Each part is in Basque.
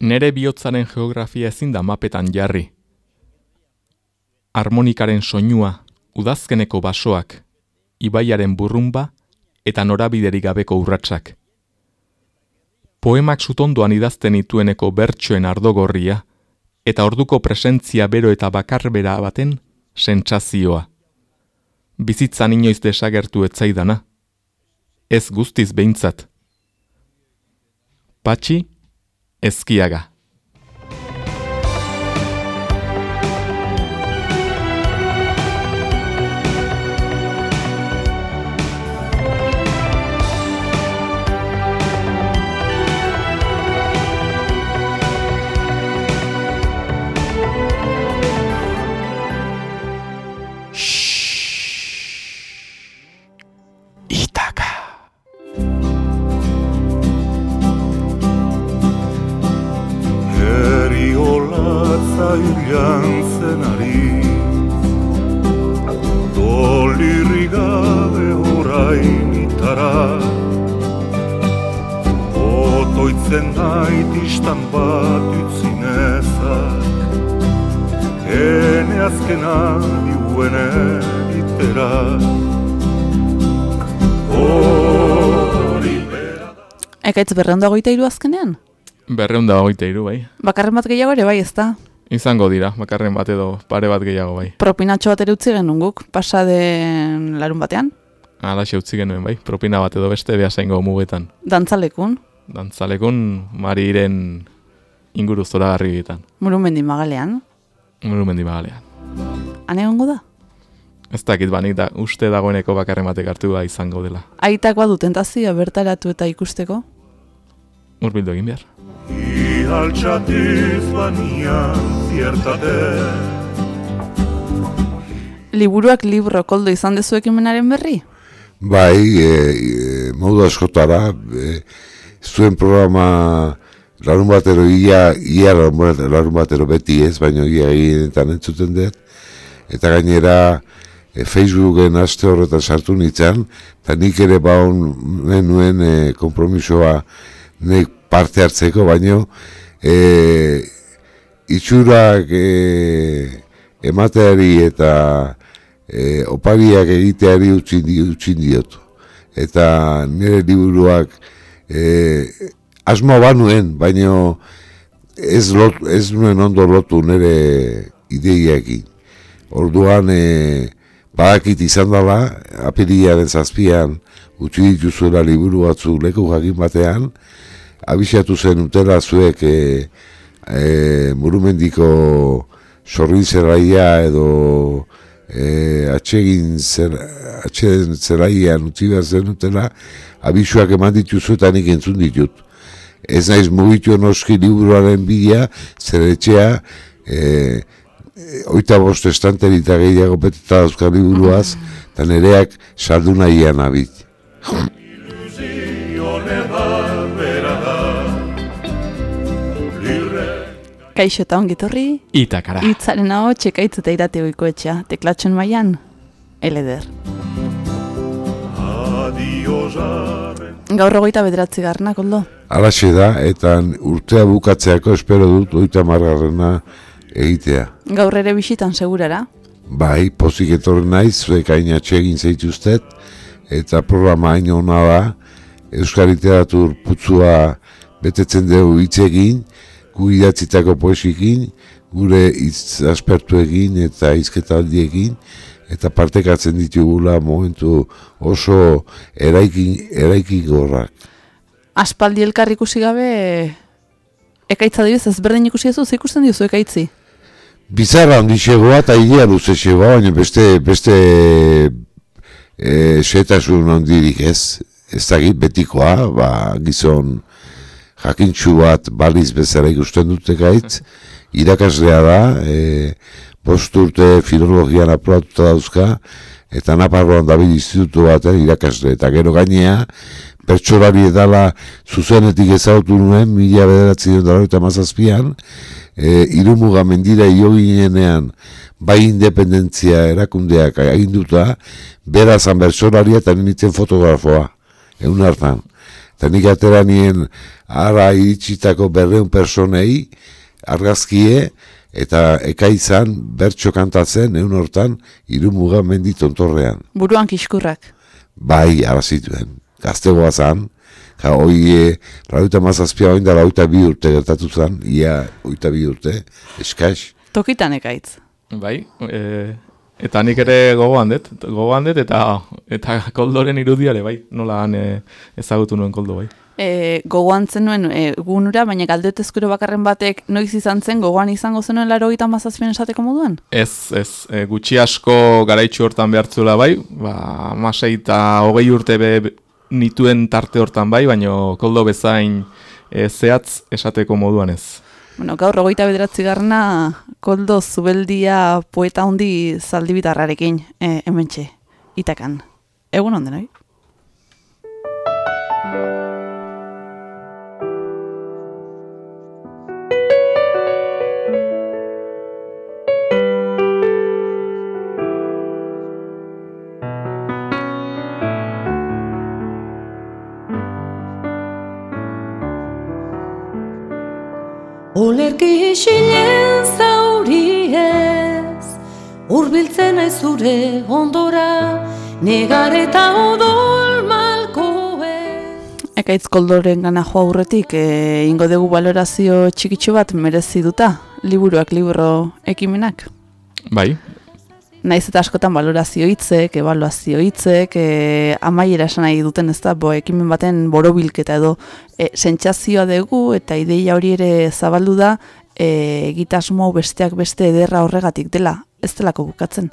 Nere bihotzaren geografia ezin da mapetan jarri. Harmonikaren soinua, udazkeneko basoak, ibaiaren burrumba eta norabiderik gabeko urratsak. Poemak sutondoan idazten itueneko bertsoen ardogorria eta orduko presentzia bero eta bakarbera baten sentsazioa. Bizitzan inoiz desagertu etzaidana. Ez guztiz behintzat. Patxi, Ezquiaga. Ezkiaga. Ekaitz berreunda goita iru azkenean? Berreunda goita iru, bai. Bakarren bat gehiago ere, bai, ez da? Izango dira, bakarren bat edo pare bat gehiago, bai. Propinatxo bat ere utzi genuen guk, pasa den larun batean? Ala, xe utzi genuen, bai. Propina bat edo beste beha zaingo mugetan. Dantzalekun? Dantzalekun, mari iren inguru zora garri gitan. Murumendi magalean? Murumendi magalean. Hane gongo da? Ez dakit banik da, uste dagoeneko bakarren batek hartu da izango dela. Aitakoa du tentazioa bertaratu eta ikusteko? Urbildu egin behar. Liburuak libro koldo izan dezu ekimenaren berri? Bai, e, e, modu askotara, e, zuen programa larun batero, ia, ia larun batero beti ez, baina ia egin entzuten dut, eta gainera e, Facebooken aste horretan sartu nintzen, eta nik ere baun nuen e, kompromisoa nik parte hartzeko, baino e, itxurak e, emateari eta e, opariak egiteari utxin, utxin diotu. Eta nire liburuak e, asmo banuen, baino ez, lot, ez nuen ondo lotu nire ideiakin. Orduan, e, badakit izan dela, apiriaren zazpian, utzi dituzuela liburu batzu leku jakin batean, abixatu zen utela zuek e, e, murumendiko sorrin zeraia edo e, atxegin zer, atxegin zeraian utzi behar zen utela, abixuak eman dituzu eta nik entzun ditut. Ez naiz mugitu noski liburuaren bidea, zer etxea, e, oita bost estanterita gehiago beteta dauzka liburuaz, eta nereak saldu nahian abit. Kaixo eta ongitorri. Itakara. Itzaren hau txekaitz eta irate oiko etxea. Teklatxon maian, eleder. Gaur ogoita bederatzi garnak, oldo? Alaxe da, eta urtea bukatzeako espero dut oita margarrena egitea. Gaur ere bisitan, segurara? Bai, pozik etorri naiz, zuek hain atxegin zeituztet, eta programa hain hona da, Euskal Literatur putzua betetzen dugu hitz egin, gu idatzitako poesikin, gure hitz aspertu egin eta hizketaldi egin, eta partekatzen ditugula momentu oso eraikin, eraikin gorrak. Aspaldi elkar ikusi gabe, ekaitza dibez, ez berdin ikusi ez ikusten diozu ekaitzi? Bizarra handi xegoa eta idea luze xegoa, baina beste, beste e, setasun handirik ez, ez dakit betikoa, ba, gizon jakintxu bat baliz bezala ikusten dute gaitz, irakaslea da, e, post urte filologian aprobatuta dauzka, eta naparroan David Institutu baten irakasle, eta gero gainea, pertsolari edala zuzenetik ezautu nuen, mila bederatzi dut eta mazazpian, e, irumuga mendira ioginenean bai independentzia erakundeak aginduta, berazan bertsolaria eta nintzen fotografoa, egun hartan. Eta nik atera nien ara iritsitako berreun personei, argazkie, eta ekaitzan bertso kantatzen egun hortan irumuga mendi tontorrean. Buruan kiskurrak. Bai, arazituen. Gaztegoa zan, ja, hoi, e, lauta mazazpia hori da lauta bi urte gertatu zan, ia oita bi urte, eskaz. Tokitan ekaitz. Bai, e, eta nik ere gogoan dut, gogoan dut, eta, eta koldoren irudiare, bai, nola han e, ezagutu nuen koldo, bai. E, gogoan zenuen e, gunura, baina galdeotezkuro bakarren batek noiz izan zen gogoan izango zenuen laro gita mazazpien esateko moduan? Ez, ez, e, gutxi asko garaitxu hortan behartzula bai, ba, masei eta hogei urte be, nituen tarte hortan bai, baina koldo bezain e, zehatz esateko moduan ez. Bueno, gaur rogoita bederatzi garna, koldo zubeldia poeta handi zaldibitarrarekin, e, hemen txe, itakan. Egun onden, isilen zauri ez, urbiltzen ez zure ondora, negar eta odol malko ez. Ekaitz koldoren gana joa aurretik, e, ingo dugu valorazio txikitxo bat merezi duta, liburuak, libro ekimenak. Bai, Naiz eta askotan valorazio hitzek, evaluazio hitzek, e, amaiera esan nahi duten ez da, bo, ekimen baten borobilketa edo e, sentsazioa dugu eta ideia hori ere zabaldu da e, egitasmo hau besteak beste ederra horregatik dela, ez delako bukatzen.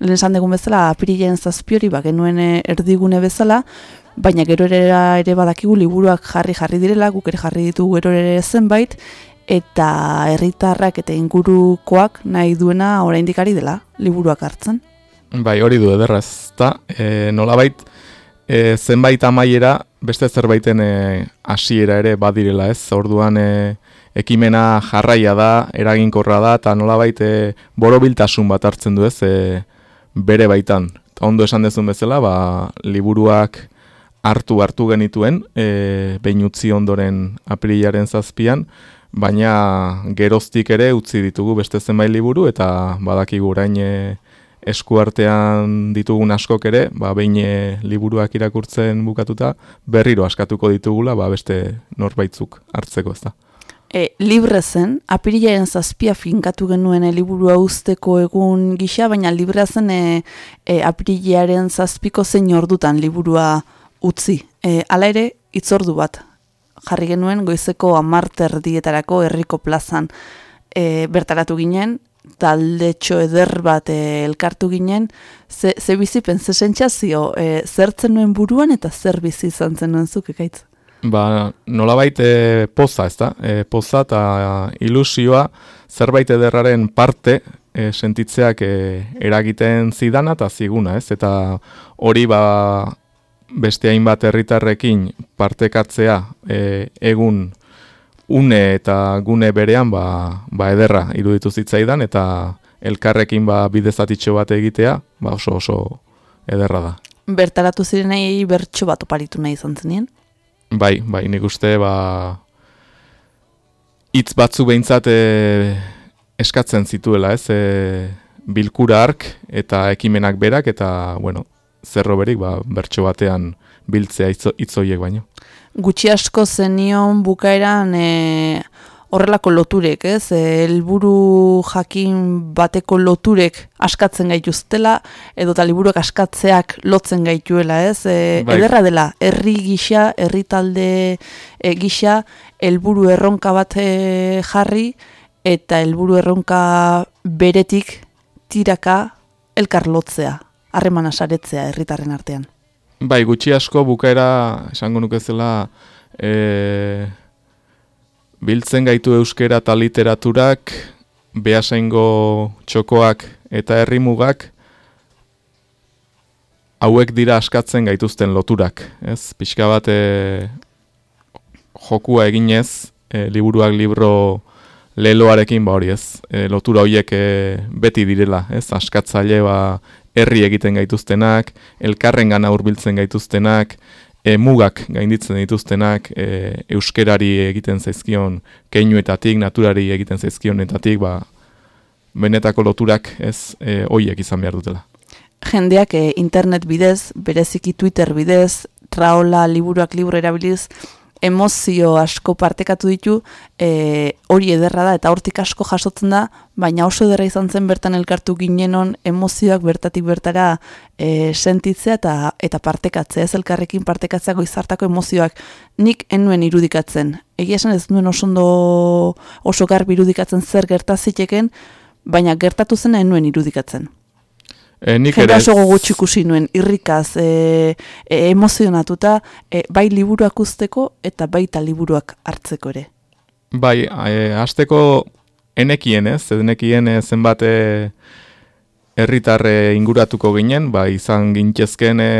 Lehen esan dugun bezala, apirilen zazpiori ba, genuen e, erdigune bezala, baina gero ere, ere badakigu liburuak jarri jarri direla, guk ere jarri ditugu gero ere zenbait, eta herritarrak eta ingurukoak nahi duena oraindik ari dela liburuak hartzen. bai, hori du ederra ez da, e, nolabait, e, zenbait amaiera, beste zerbaiten e, hasiera ere badirela ez, orduan e, ekimena jarraia da, eraginkorra da, eta nolabait e, borobiltasun bat hartzen du ez, e, bere baitan. Ta ondo esan dezun bezala, ba, liburuak hartu hartu genituen, e, behin utzi ondoren aprilaren zazpian, baina geroztik ere utzi ditugu beste zenbait liburu eta badakigu orain e, eskuartean ditugun askok ere, ba behin e, liburuak irakurtzen bukatuta berriro askatuko ditugula, ba beste norbaitzuk hartzeko, ezta. E, libre zen, apirilaren zazpia finkatu genuen e, liburua usteko egun gisa, baina libre zen e, e, apirilaren zazpiko zein ordutan liburua utzi. E, ala ere, itzordu bat jarri genuen goizeko amarter dietarako herriko plazan e, bertaratu ginen, taldetxo eder bat e, elkartu ginen, ze, ze bizipen, ze sentsazio, e, zertzen nuen buruan eta zer bizi izan zen nuen zuk ekaitz? Ba, nolabait e, poza, ezta? E, poza eta ilusioa zerbait ederraren parte e, sentitzeak e, eragiten zidana eta ziguna, ez? Eta hori ba beste hainbat herritarrekin partekatzea e, egun une eta gune berean ba, ba ederra iruditu zitzaidan eta elkarrekin ba bidezatitxo bat egitea ba oso oso ederra da. Bertaratu zirenei bertso bat oparitu nahi izan zenien? Bai, bai, nik uste ba hitz batzu behintzat e, eskatzen zituela, ez? E, bilkura ark eta ekimenak berak eta bueno, zerroberik ba, bertso batean biltzea hitzoiek baino. Gutxi asko zenion bukaeran e, horrelako loturek, ez? E, helburu jakin bateko loturek askatzen gaituztela, edo eta liburuak askatzeak lotzen gaituela, ez? E, Bai. Ederra dela, herri gisa, herri talde e, gisa, helburu erronka bat e, jarri, eta helburu erronka beretik tiraka elkar lotzea, harremana saretzea herritarren artean. Bai, gutxi asko bukaera esango nuke zela e, biltzen gaitu euskera eta literaturak, behasaingo txokoak eta herrimugak hauek dira askatzen gaituzten loturak. Ez, pixka bat e, jokua eginez, e, liburuak libro leloarekin ba hori ez, e, lotura horiek e, beti direla, ez, askatzaile ba herri egiten gaituztenak, elkarren gana hurbiltzen gaituztenak, e, mugak gainditzen dituztenak e, euskerari egiten zaizkion keinuetatik, naturari egiten zaizkionetatik, ba, benetako loturak ez e, oiek izan behar dutela. Jendeak e, internet bidez, bereziki Twitter bidez, traola, liburuak liburu erabiliz, emozio asko partekatu ditu, e, hori ederra da eta hortik asko jasotzen da, baina oso ederra izan zen bertan elkartu ginenon emozioak bertatik bertara e, sentitzea eta eta partekatzea, ez elkarrekin partekatzea goizartako emozioak nik enuen irudikatzen. Egia esan ez nuen oso ondo oso garbi irudikatzen zer gertaziteken, baina gertatu zena enuen irudikatzen. E, nik Jende ere, oso gogotxu ikusi nuen, irrikaz, e, e, emozionatuta, e, bai liburuak usteko eta baita liburuak hartzeko ere. bai, e, hasteko enekien ez, enekien e, zenbat herritarre inguratuko ginen, ba, izan gintzezken e,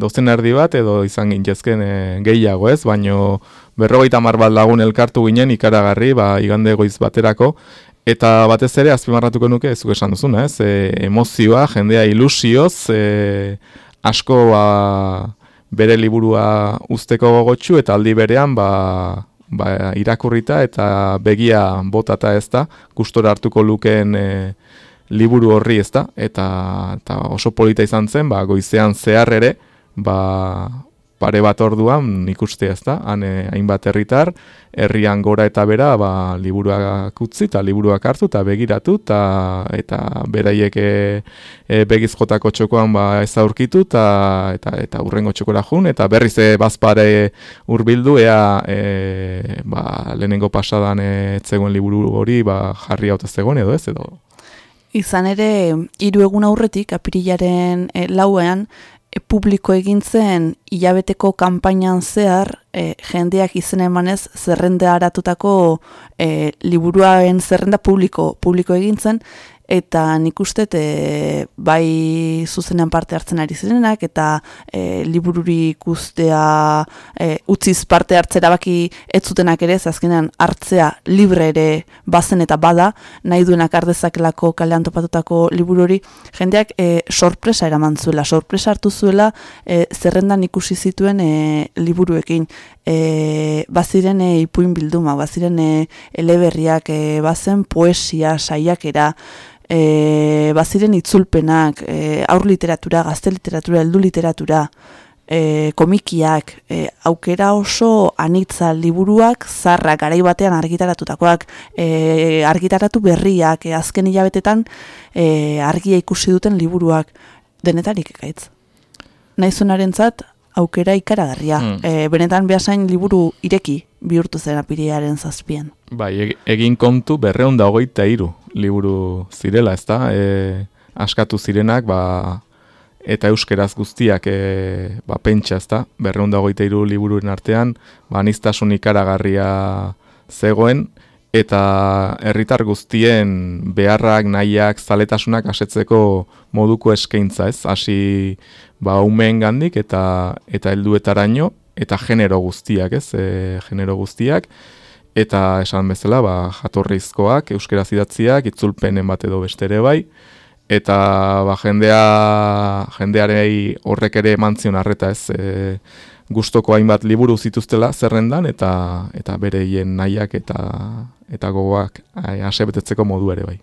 dozen erdi bat, edo izan gintzezken e, gehiago ez, baino berrogeita mar bat lagun elkartu ginen ikaragarri, ba, igande goiz baterako, Eta batez ere azpimarratuko nuke ez esan duzuna, ez? E, emozioa, jendea ilusioz, e, asko ba, bere liburua usteko gogotsu eta aldi berean ba, ba, irakurrita eta begia botata ez da, gustora hartuko lukeen e, liburu horri ez da, eta, eta oso polita izan zen, ba, goizean zehar ere, ba, pare bat orduan ikuste ez da, han eh, hainbat herritar, herrian gora eta bera, ba, liburuak utzi eta liburuak hartu eta begiratu eta, eta beraiek e, e, begiz jotako txokoan ba, ez aurkitu eta, eta, eta urrengo txokora jun, eta berriz e, bazpare urbildu, ea e, ba, lehenengo pasadan e, etzegoen liburu hori ba, jarri hau zegoen edo ez, edo? Izan ere, hiru egun aurretik, apirilaren e, lauean, publiko egin zen hilabeteko kanpainan zehar e, jendeak izen emanez zerrenda aratutako e, liburuaren zerrenda publiko publiko egin zen eta nik uste e, bai zuzenean parte hartzen ari zirenak eta e, libururi ikustea e, utziz parte hartzera baki ez zutenak ere, azkenean hartzea libre ere bazen eta bada, nahi duenak ardezakelako kalean topatutako libururi, jendeak e, sorpresa eraman zuela, sorpresa hartu zuela e, zerrendan ikusi zituen e, liburuekin. E, baziren e, ipuin bilduma, baziren e, eleberriak, e, bazen poesia, saiakera, e, baziren itzulpenak, e, aur literatura, gazte literatura, heldu literatura, e, komikiak, e, aukera oso anitza liburuak, zarrak, garai batean argitaratutakoak, e, argitaratu berriak, e, azken hilabetetan e, argia ikusi duten liburuak, denetarik ekaitz. Naizunaren zat, aukera ikaragarria. Hmm. E, benetan behasain liburu ireki bihurtu zen apiriaren zazpian. Bai, e- egin kontu berreun da hogeita iru liburu zirela, ez da? E, askatu zirenak, ba, eta euskeraz guztiak e, ba, pentsa, ez da? Berreun da hogeita iru liburuen artean, ba, niztasun ikaragarria zegoen, eta herritar guztien beharrak, nahiak, zaletasunak asetzeko moduko eskaintza, ez? Hasi ba umeen gandik eta eta helduetaraino eta genero guztiak, ez? E, genero guztiak eta esan bezala, ba, jatorrizkoak, euskeraz idatziak, itzulpenen bat edo beste ere bai, eta ba, jendea, jendearei horrek ere mantzion arreta ez, e, gustoko hainbat liburu zituztela zerrendan, eta eta bereien nahiak eta eta gogoak asebetetzeko modu ere bai.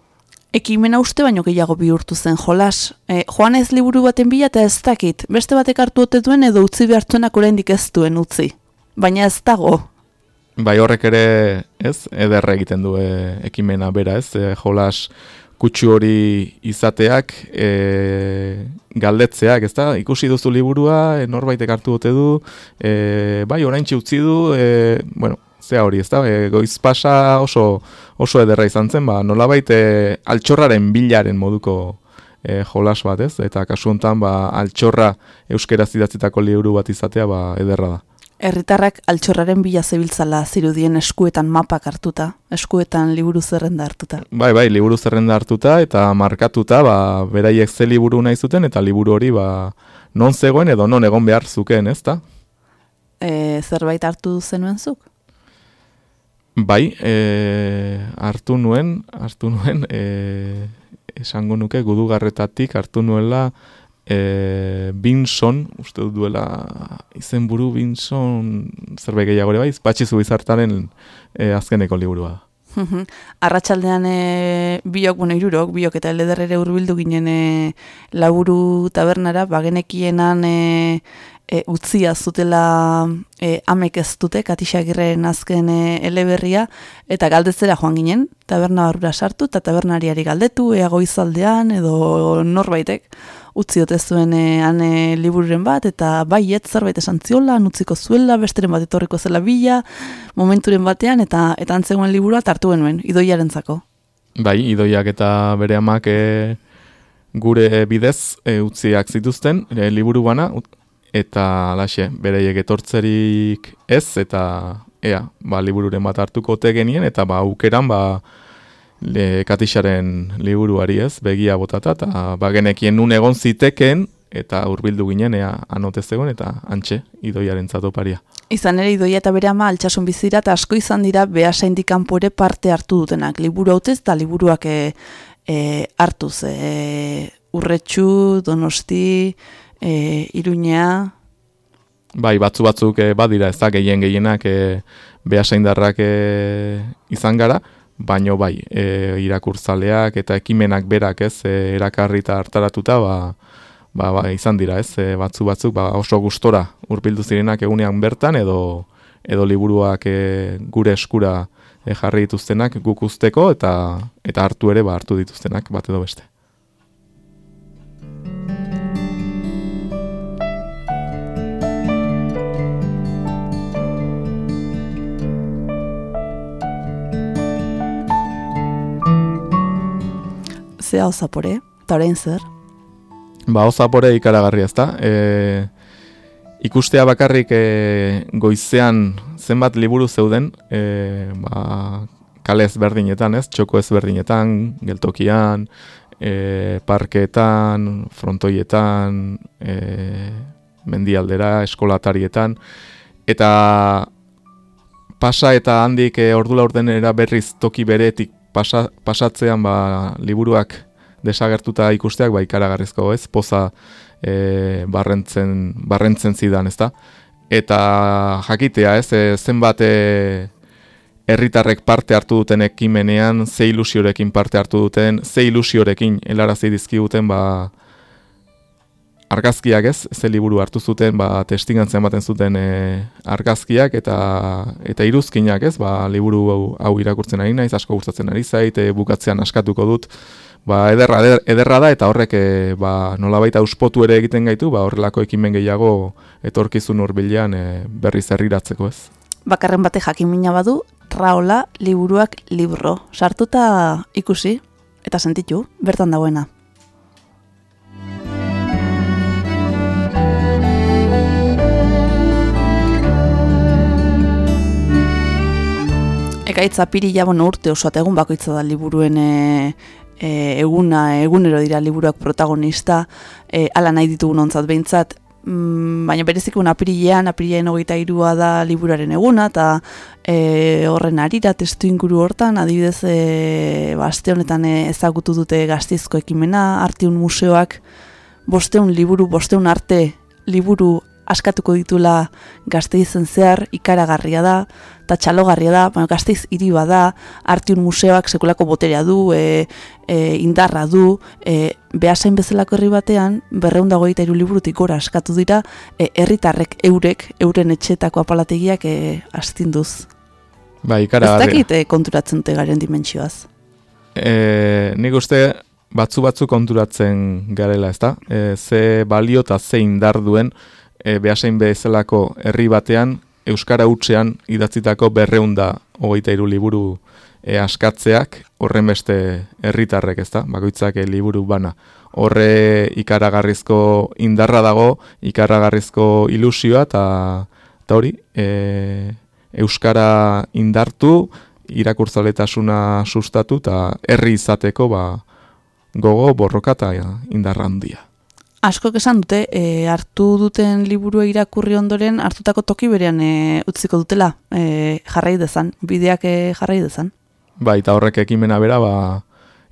Ekimena uste baino gehiago bihurtu zen jolas. E, joan ez liburu baten bila eta ez dakit. Beste batek hartu ote duen edo utzi behartuenak oraindik ez duen utzi. Baina ez dago. Bai horrek ere, ez, ederra egiten du e, ekimena bera, ez, e, jolas kutsu hori izateak, e, galdetzeak, ez da, ikusi duzu liburua, e, norbaitek hartu dute du, e, bai orain utzi du, e, bueno, zea hori, ez da, e, goiz pasa oso, oso ederra izan zen, ba, nolabait e, altxorraren bilaren moduko e, jolas bat, ez, eta kasu honetan, ba, altxorra euskeraz idatzitako liburu bat izatea, ba, ederra da. Herritarrak altxorraren bila zebiltzala zirudien eskuetan mapak hartuta, eskuetan liburu zerrenda hartuta. Bai, bai, liburu zerrenda hartuta eta markatuta, ba, beraiek ze liburu nahi zuten eta liburu hori ba, non zegoen edo non egon behar zuken, ez da? E, zerbait hartu zenuen zuk? Bai, e, hartu nuen, hartu nuen, e, esango nuke gudugarretatik hartu nuela e, Binson, uste dut duela izenburu Binson, zerbait gehiago ere bai, patxizu bizartaren e, azkeneko liburua. Arratxaldean e, biok, bueno, irurok, biok eta lederrere urbildu ginen e, laburu tabernara, bagenekienan e, e, utzia zutela e, amek ez dute, katixagirren azken e, eleberria, eta galdetzera joan ginen, taberna barura sartu, eta tabernariari galdetu, ea goizaldean, edo norbaitek, utzi zuen e, ane libururen bat, eta bai, ez zerbait esan ziola, nutziko zuela, besteren bat etorriko zela bila, momenturen batean, eta eta antzegoen liburua tartu genuen, idoiaren zako. Bai, idoiak eta bere amak e, gure bidez e, utziak zituzten, e, liburu bana, eta alaxe, bereiek etortzerik ez, eta ea, ba, libururen bat hartuko te genien, eta ba, aukeran, ba, le, katixaren liburuari ez, begia botata, eta ba, genekien nun egon ziteken, eta hurbildu ginen, ea, anotez egon, eta antxe, idoiaren zatoparia. Izan ere, idoia eta bere ama altxasun bizira, eta asko izan dira, beha saindikanpo ere parte hartu dutenak, liburu hautez, eta liburuak e, e, hartuz, e, urretxu, donosti, e, iruñea... Bai, batzu batzuk e, badira ez da gehien gehienak e, behasaindarrak e, izan gara, baino bai, e, irakurtzaleak eta ekimenak berak ez e, erakarri eta hartaratuta, ba, ba, ba, izan dira ez, e, batzu batzuk ba, oso gustora urbildu zirenak egunean bertan edo edo liburuak e, gure eskura e, jarri dituztenak guk usteko eta eta hartu ere ba hartu dituztenak bat edo beste. Ze hau zapore, eta orain zer? Ba, hau zapore ikaragarri ezta. E, ikustea bakarrik e, goizean zenbat liburu zeuden, e, ba, kale ezberdinetan, ez? Txoko ezberdinetan, geltokian, e, parkeetan, frontoietan, e, mendialdera, eskolatarietan, eta pasa eta handik e, ordula ordenera berriz toki beretik pasa, pasatzean ba, liburuak desagertuta ikusteak ba, ikaragarrizko ez, poza e, barrentzen, barrentzen zidan ez da. Eta jakitea ez, e, zenbat e, herritarrek parte hartu duten ekimenean, ze ilusiorekin parte hartu duten, ze ilusiorekin helarazi dizkiguten ba, argazkiak ez, ze liburu hartu zuten, ba, testingantzen ematen zuten e, argazkiak eta eta iruzkinak ez, ba, liburu hau, hau irakurtzen ari naiz, asko gustatzen ari zait, e, bukatzean askatuko dut, ba, ederra, ederra da eta horrek e, ba, nola baita uspotu ere egiten gaitu, ba, horrelako ekimen gehiago etorkizun horbilean e, berriz herriratzeko ez. Bakarren bate jakimina badu, raola liburuak libro, sartuta ikusi eta sentitu, bertan dagoena. Ekaitza pirila bueno, urte oso egun bakoitza da liburuen e, e, eguna, egunero dira liburuak protagonista, e, ala nahi ditugun ontzat behintzat, mm, baina berezik una apirilean, apirilean hogeita irua da liburaren eguna, eta e, horren arira testu inguru hortan, adibidez, e, ba, honetan ezagutu dute gaztizko ekimena, artiun museoak, bosteun liburu, bosteun arte liburu askatuko ditula gazteizen zehar, ikaragarria da, eta txalogarria da, baina gazteiz hiri bada, artiun museoak sekulako boterea du, e, e, indarra du, e, behasain bezalako herri batean, berreunda goita iru liburutik gora askatu dira, e, herritarrek eurek, euren etxetako apalategiak e, astinduz. Ba, ikaragarria. Ez dakit e, konturatzen dute garen dimentsioaz? E, nik uste batzu batzu konturatzen garela, ezta? E, ze balio eta ze indar duen, e, behasein bezalako herri batean, Euskara utxean idatzitako berreunda hogeita iru liburu e, askatzeak, horren beste herritarrek ez da, bakoitzak e, liburu bana. Horre ikaragarrizko indarra dago, ikaragarrizko ilusioa, eta hori, e, Euskara indartu, irakurtzaletasuna sustatu, eta herri izateko ba, gogo borroka eta indarra handia. Asko esan dute, e, hartu duten liburu irakurri ondoren, hartutako toki berean e, utziko dutela, e, jarrai dezan, bideak e, jarrai dezan. Ba, eta horrek ekimena bera, ba,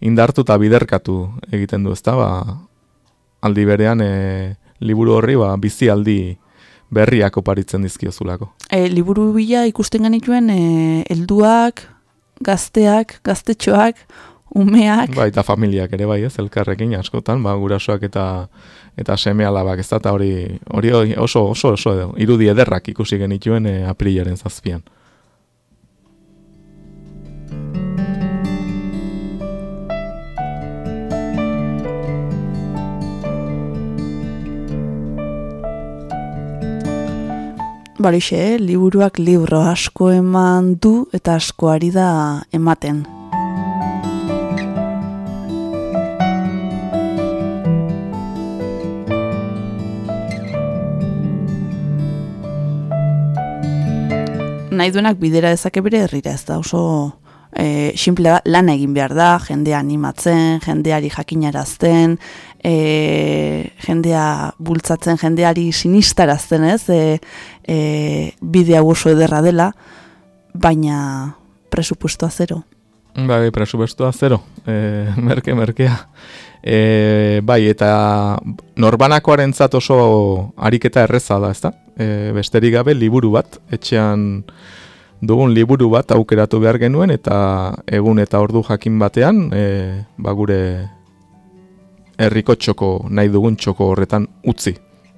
indartu eta biderkatu egiten du, ezta, ba, aldi berean e, liburu horri ba, bizi aldi berriak oparitzen dizkiozulako. E, liburu bila ikusten genituen e, helduak, gazteak, gaztetxoak, umeak. Ba, eta familiak ere bai ez, elkarrekin askotan, ba, gurasoak eta eta seme alabak, ez da, hori, hori oso, oso, oso, irudi ederrak ikusi genituen e, aprilaren zazpian. Barixe, liburuak libro asko eman du eta asko ari da ematen. Nahi duenak bidera ezake bere herrira ez da oso e, simple lan egin behar da, jendea animatzen, jendeari jakinarazten, e, jendea bultzatzen, jendeari sinistarazten ez, e, e, bidea oso ederra dela, baina presupuestoa zero. Bai, presupuestoa zero, e, merke, merkea. E, bai, eta norbanakoaren oso ariketa erreza da, ezta? E, besterik gabe, liburu bat, etxean dugun liburu bat aukeratu behar genuen, eta egun eta ordu jakin batean, e, ba gure herriko txoko nahi dugun txoko horretan utzi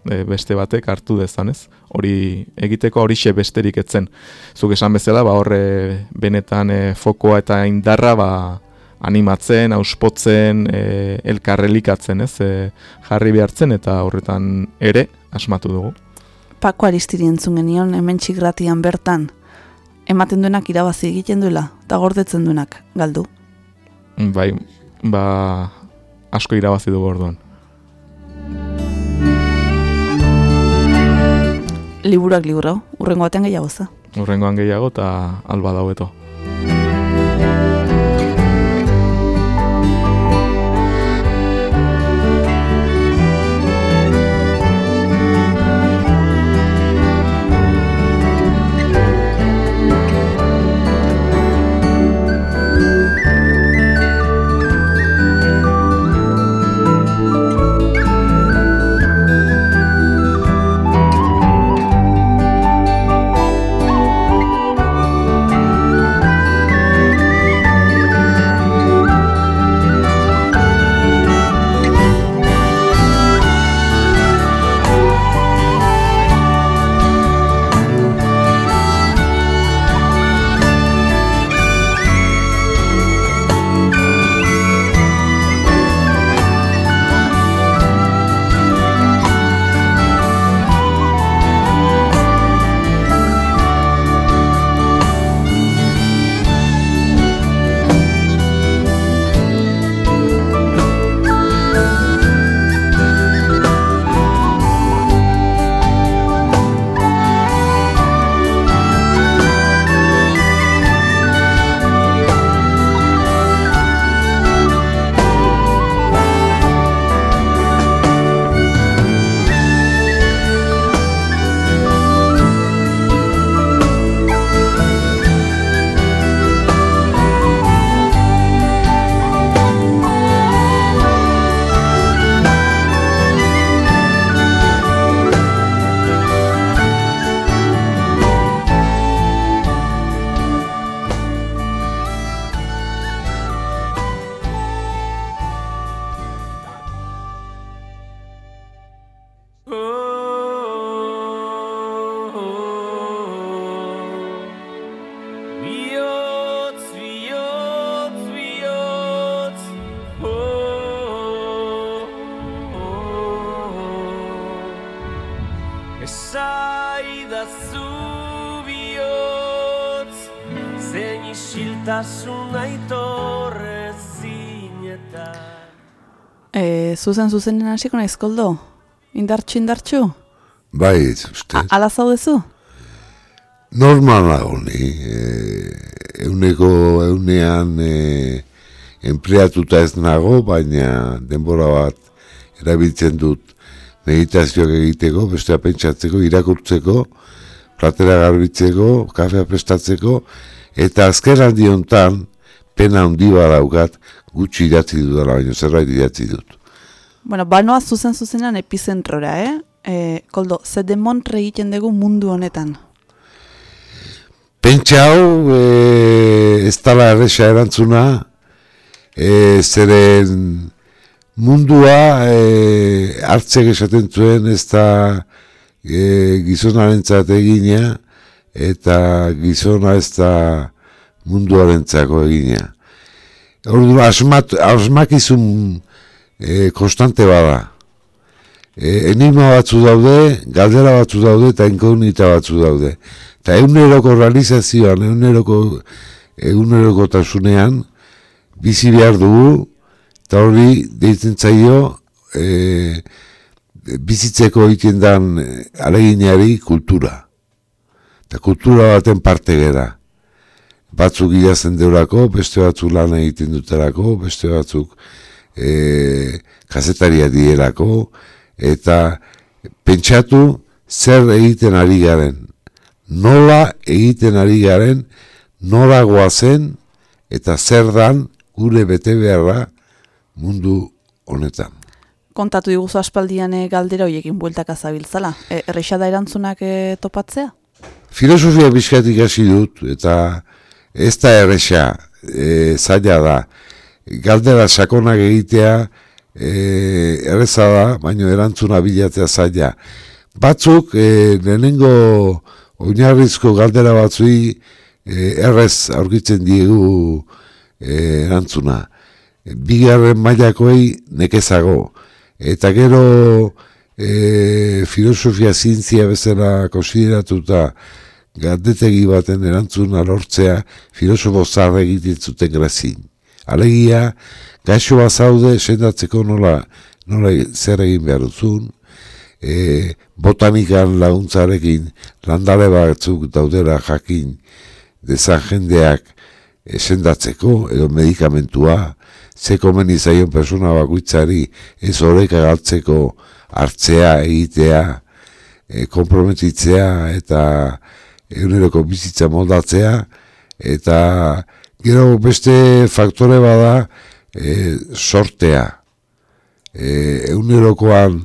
e, beste batek hartu dezan ez. Hori egiteko horixe besterik etzen. Zuk esan bezala ba horre benetan e, fokoa eta indarra ba animatzen, auspotzen, e, elkarrelikatzen ez, e, jarri behartzen eta horretan ere asmatu dugu. Pako aristiri entzun genion hemen txigratian bertan, ematen duenak irabazi egiten duela, eta gordetzen duenak, galdu. Bai, ba, asko irabazi du orduan. Liburuak liburu, urrengo batean gehiago za. Urrengoan gehiago eta alba daueto. Zuzen zuzenen hasiko naiz koldo? Indartxu, indartxu? Bai, uste. Ala zaudezu? Normala honi. E, euneko eunean e, enpreatuta ez nago, baina denbora bat erabiltzen dut meditazioak egiteko, bestea pentsatzeko, irakurtzeko, platera garbitzeko, kafea prestatzeko, eta azken handi hontan, pena handi badaukat, gutxi idatzi dudala, baina zerbait idatzi dut. Bueno, banoa zuzen zuzenan epizentrora, eh? E, koldo, ze demontre egiten dugu mundu honetan? Pentsa hau, e, ez tala erresa erantzuna, e, zeren mundua e, hartzek esaten zuen ez da e, gizonaren egina, eta gizona ez da munduaren egina. Ordu, asmat, asmakizun e, konstante bada. E, enigma batzu daude, galdera batzu daude, eta inkognita batzu daude. Eta eguneroko realizazioan, eguneroko, eguneroko tasunean, bizi behar dugu, eta hori deitzen zaio, e, bizitzeko egiten dan aleginari kultura. Eta kultura baten parte gera. Batzuk idazten deurako, beste batzuk lan egiten duterako, beste batzuk e, kazetaria dierako, eta pentsatu zer egiten ari garen nola egiten ari garen, nola goazen, eta zer dan gure bete beharra mundu honetan. Kontatu diguzu aspaldian eh, galdera hoiekin bueltak azabiltzala. E, erresa da erantzunak e, topatzea? Filosofia bizkatik hasi dut, eta ez da erresa, e, zaila da. Galdera sakonak egitea e, erreza da, baina erantzuna bilatzea zaila. Batzuk, e, lehenengo oinarrizko galdera batzui e, errez aurkitzen diegu e, erantzuna. Bigarren mailakoei nekezago. Eta gero e, filosofia zintzia bezala konsideratuta galdetegi baten erantzuna lortzea filosofo zarra egiten zuten grazin. Alegia, gaixo bat zaude sendatzeko nola, nola zer egin behar duzun, e, botanikan laguntzarekin landare batzuk daudera jakin dezan jendeak esendatzeko edo medikamentua, ze komen izaion persona bakuitzari ez horrek agaltzeko hartzea, egitea, e, komprometitzea eta eguneroko bizitza moldatzea, eta gero beste faktore bada e, sortea. E, egunerokoan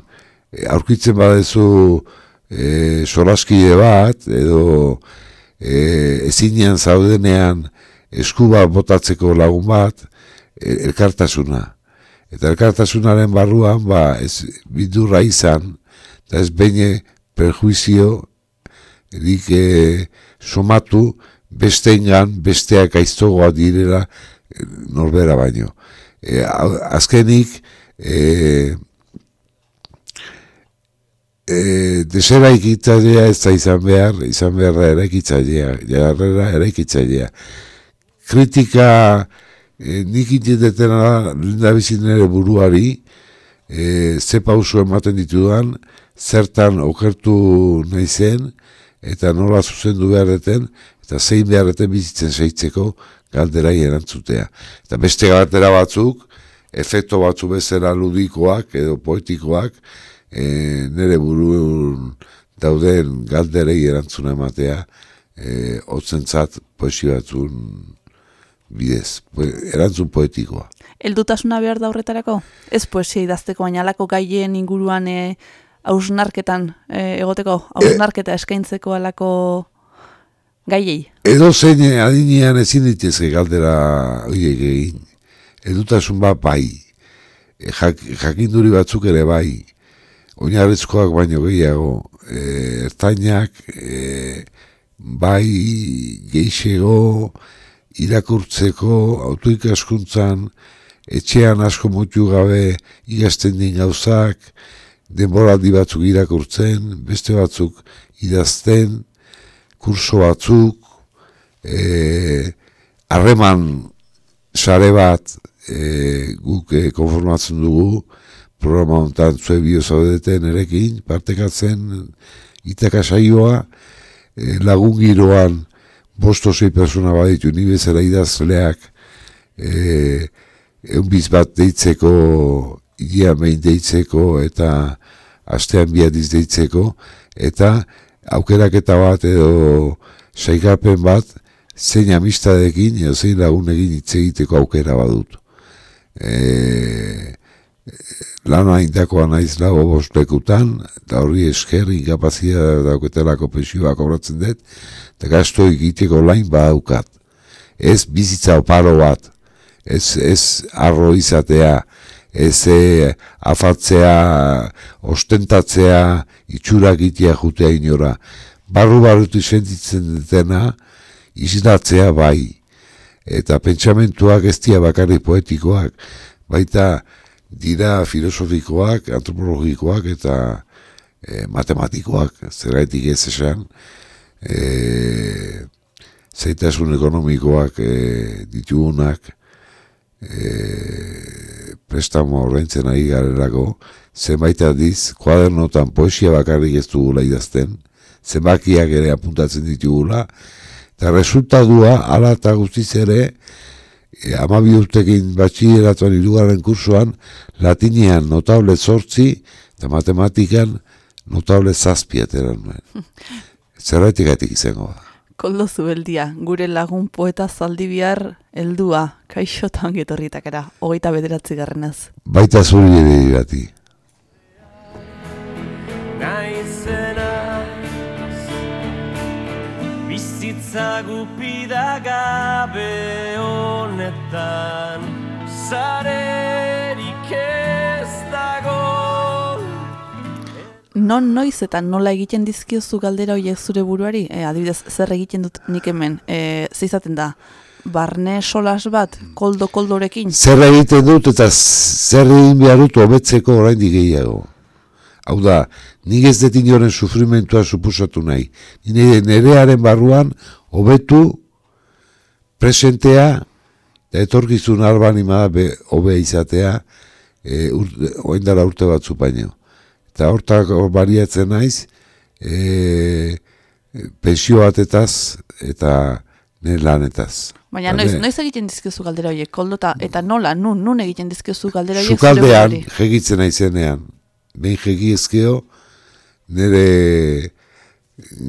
aurkitzen badezu e, solaskide bat, edo e, ezinean zaudenean eskuba botatzeko lagun bat, e, elkartasuna. Eta elkartasunaren barruan, ba, ez bidurra izan, eta ez baine perjuizio, edik e, somatu, besteengan, besteak aiztogoa direla, norbera baino. E, azkenik, e, e, desera ikitzailea ez da izan behar, izan behar da jarrera eraikitzailea. Kritika e, nik intendetena da, linda bizin buruari, e, ze pausu ematen ditudan, zertan okertu nahi eta nola zuzendu beharreten, eta zein beharreten bizitzen zeitzeko galderai erantzutea. Eta beste galdera batzuk, efekto batzu bezala ludikoak edo poetikoak, e, nire buru dauden galderei erantzuna ematea e, otzentzat poesi batzun bidez, erantzun poetikoa. Eldutasuna behar da horretarako? Ez poesia idazteko baina alako gaien inguruan e, hausnarketan e, egoteko, hausnarketa eskaintzeko alako gaiei? Edo zein adinean ezin ditezke galdera oiek egin. Edutasun bat bai, e, jak, jakinduri batzuk ere bai, oinarrizkoak baino gehiago, e, ertainak, e, bai geixego, irakurtzeko, autoikaskuntzan, etxean asko motu gabe igazten din gauzak, denboraldi batzuk irakurtzen, beste batzuk idazten, kurso batzuk, e, harreman sare bat e, guk e, konformatzen dugu, programa honetan zue bio zaudeten erekin, partekatzen itaka saioa, e, lagun giroan bosto zei persona baditu, ni bezala idazleak e, eun bat deitzeko, igia behin deitzeko, eta astean biadiz deitzeko, eta aukeraketa bat edo saikapen bat, zein amistadekin, edo zein lagun egin hitz egiteko aukera badut. E, lana indakoa naiz lago bospekutan, eta hori esker inkapazia dauketelako pensioak obratzen dut, eta gasto egiteko lain badaukat. Ez bizitza oparo bat, ez, ez arro izatea, ez e, afatzea, ostentatzea, itxura gitea jutea inora. Barru barruti sentitzen dutena, izidatzea bai. Eta pentsamentuak ez dia bakarrik poetikoak, baita dira filosofikoak, antropologikoak eta e, matematikoak, zergaitik ez esan, e, zeitasun ekonomikoak e, ditugunak, e, prestamo horreintzen ari garelako, zenbait aldiz, kuadernotan poesia bakarrik ez dugula idazten, zenbakiak ere apuntatzen ditugula, eta resultadua, ala eta guztiz ere, e, amabi urtekin batxilleratuan irugarren kursuan, latinean notable zortzi, eta matematikan notable zazpi ateran nuen. Zerraitik izango da. Koldo zubeldia, gure lagun poeta zaldibiar heldua kaixo eta ongetorritakera, hogeita bederatzi garrenaz. Baita zuri ere irati. bizitza gupida gabe honetan zarerik Non noiz eta nola egiten dizkiozu galdera horiek zure buruari? E, adibidez, zer egiten dut nik hemen? E, Zizaten da, barne solas bat, koldo-koldorekin? Zer egiten dut eta zer egin behar dut hobetzeko oraindik gehiago. Hau da, nik ez dut inoren sufrimentua supusatu nahi. Nire nerearen barruan, hobetu, presentea, eta etorkizun alban imada be, hobe izatea, e, oindara urte batzu baino. Eta hortak bariatzen naiz, e, pensio batetaz eta nire lanetaz. Baina noiz, noiz egiten dizkiozu galdera horiek, koldo eta, eta nola, nun, nun egiten dizkiozu galdera horiek? Sukaldean, jegitzen naizenean, behin jegi ezkeo, nire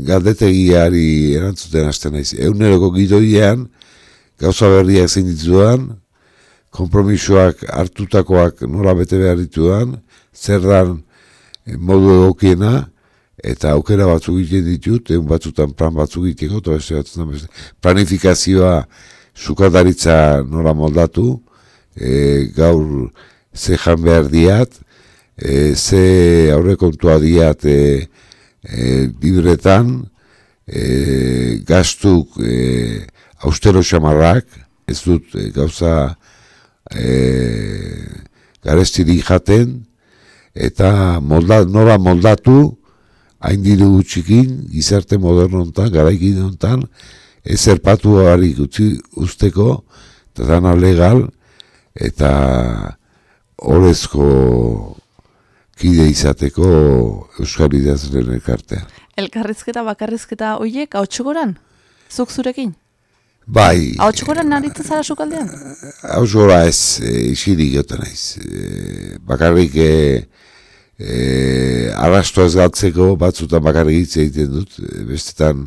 galdetegiari erantzuten hasten naiz. Euneroko gidoian, gauza berriak zein ditudan, kompromisoak hartutakoak nola bete behar ditudan, zer dan modu egokiena, eta aukera batzuk egiten ditut, egun batzutan plan batzuk egiteko, eta beste batzutan beste. Planifikazioa sukadaritza nola moldatu, e, gaur ze jan behar diat, e, ze aurrekontua diat e, e, libretan, e, gastuk e, austero xamarrak, ez dut e, gauza e, garestirik jaten, eta molda, nola moldatu, hain diru gutxikin, gizarte moderno hontan, garaikin hontan, ez erpatu harik utzi usteko, eta dana legal, eta orezko kide izateko Euskal Idazlen elkartean. Elkarrizketa, bakarrizketa horiek, hau Zuk zurekin? Bai, Hau txugoran naritza zara sukaldean? haus gora ez, e, isirik joten naiz. E, bakarrik e, e, arrasto ez galtzeko batzutan bakarrik hitz egiten dut, e, bestetan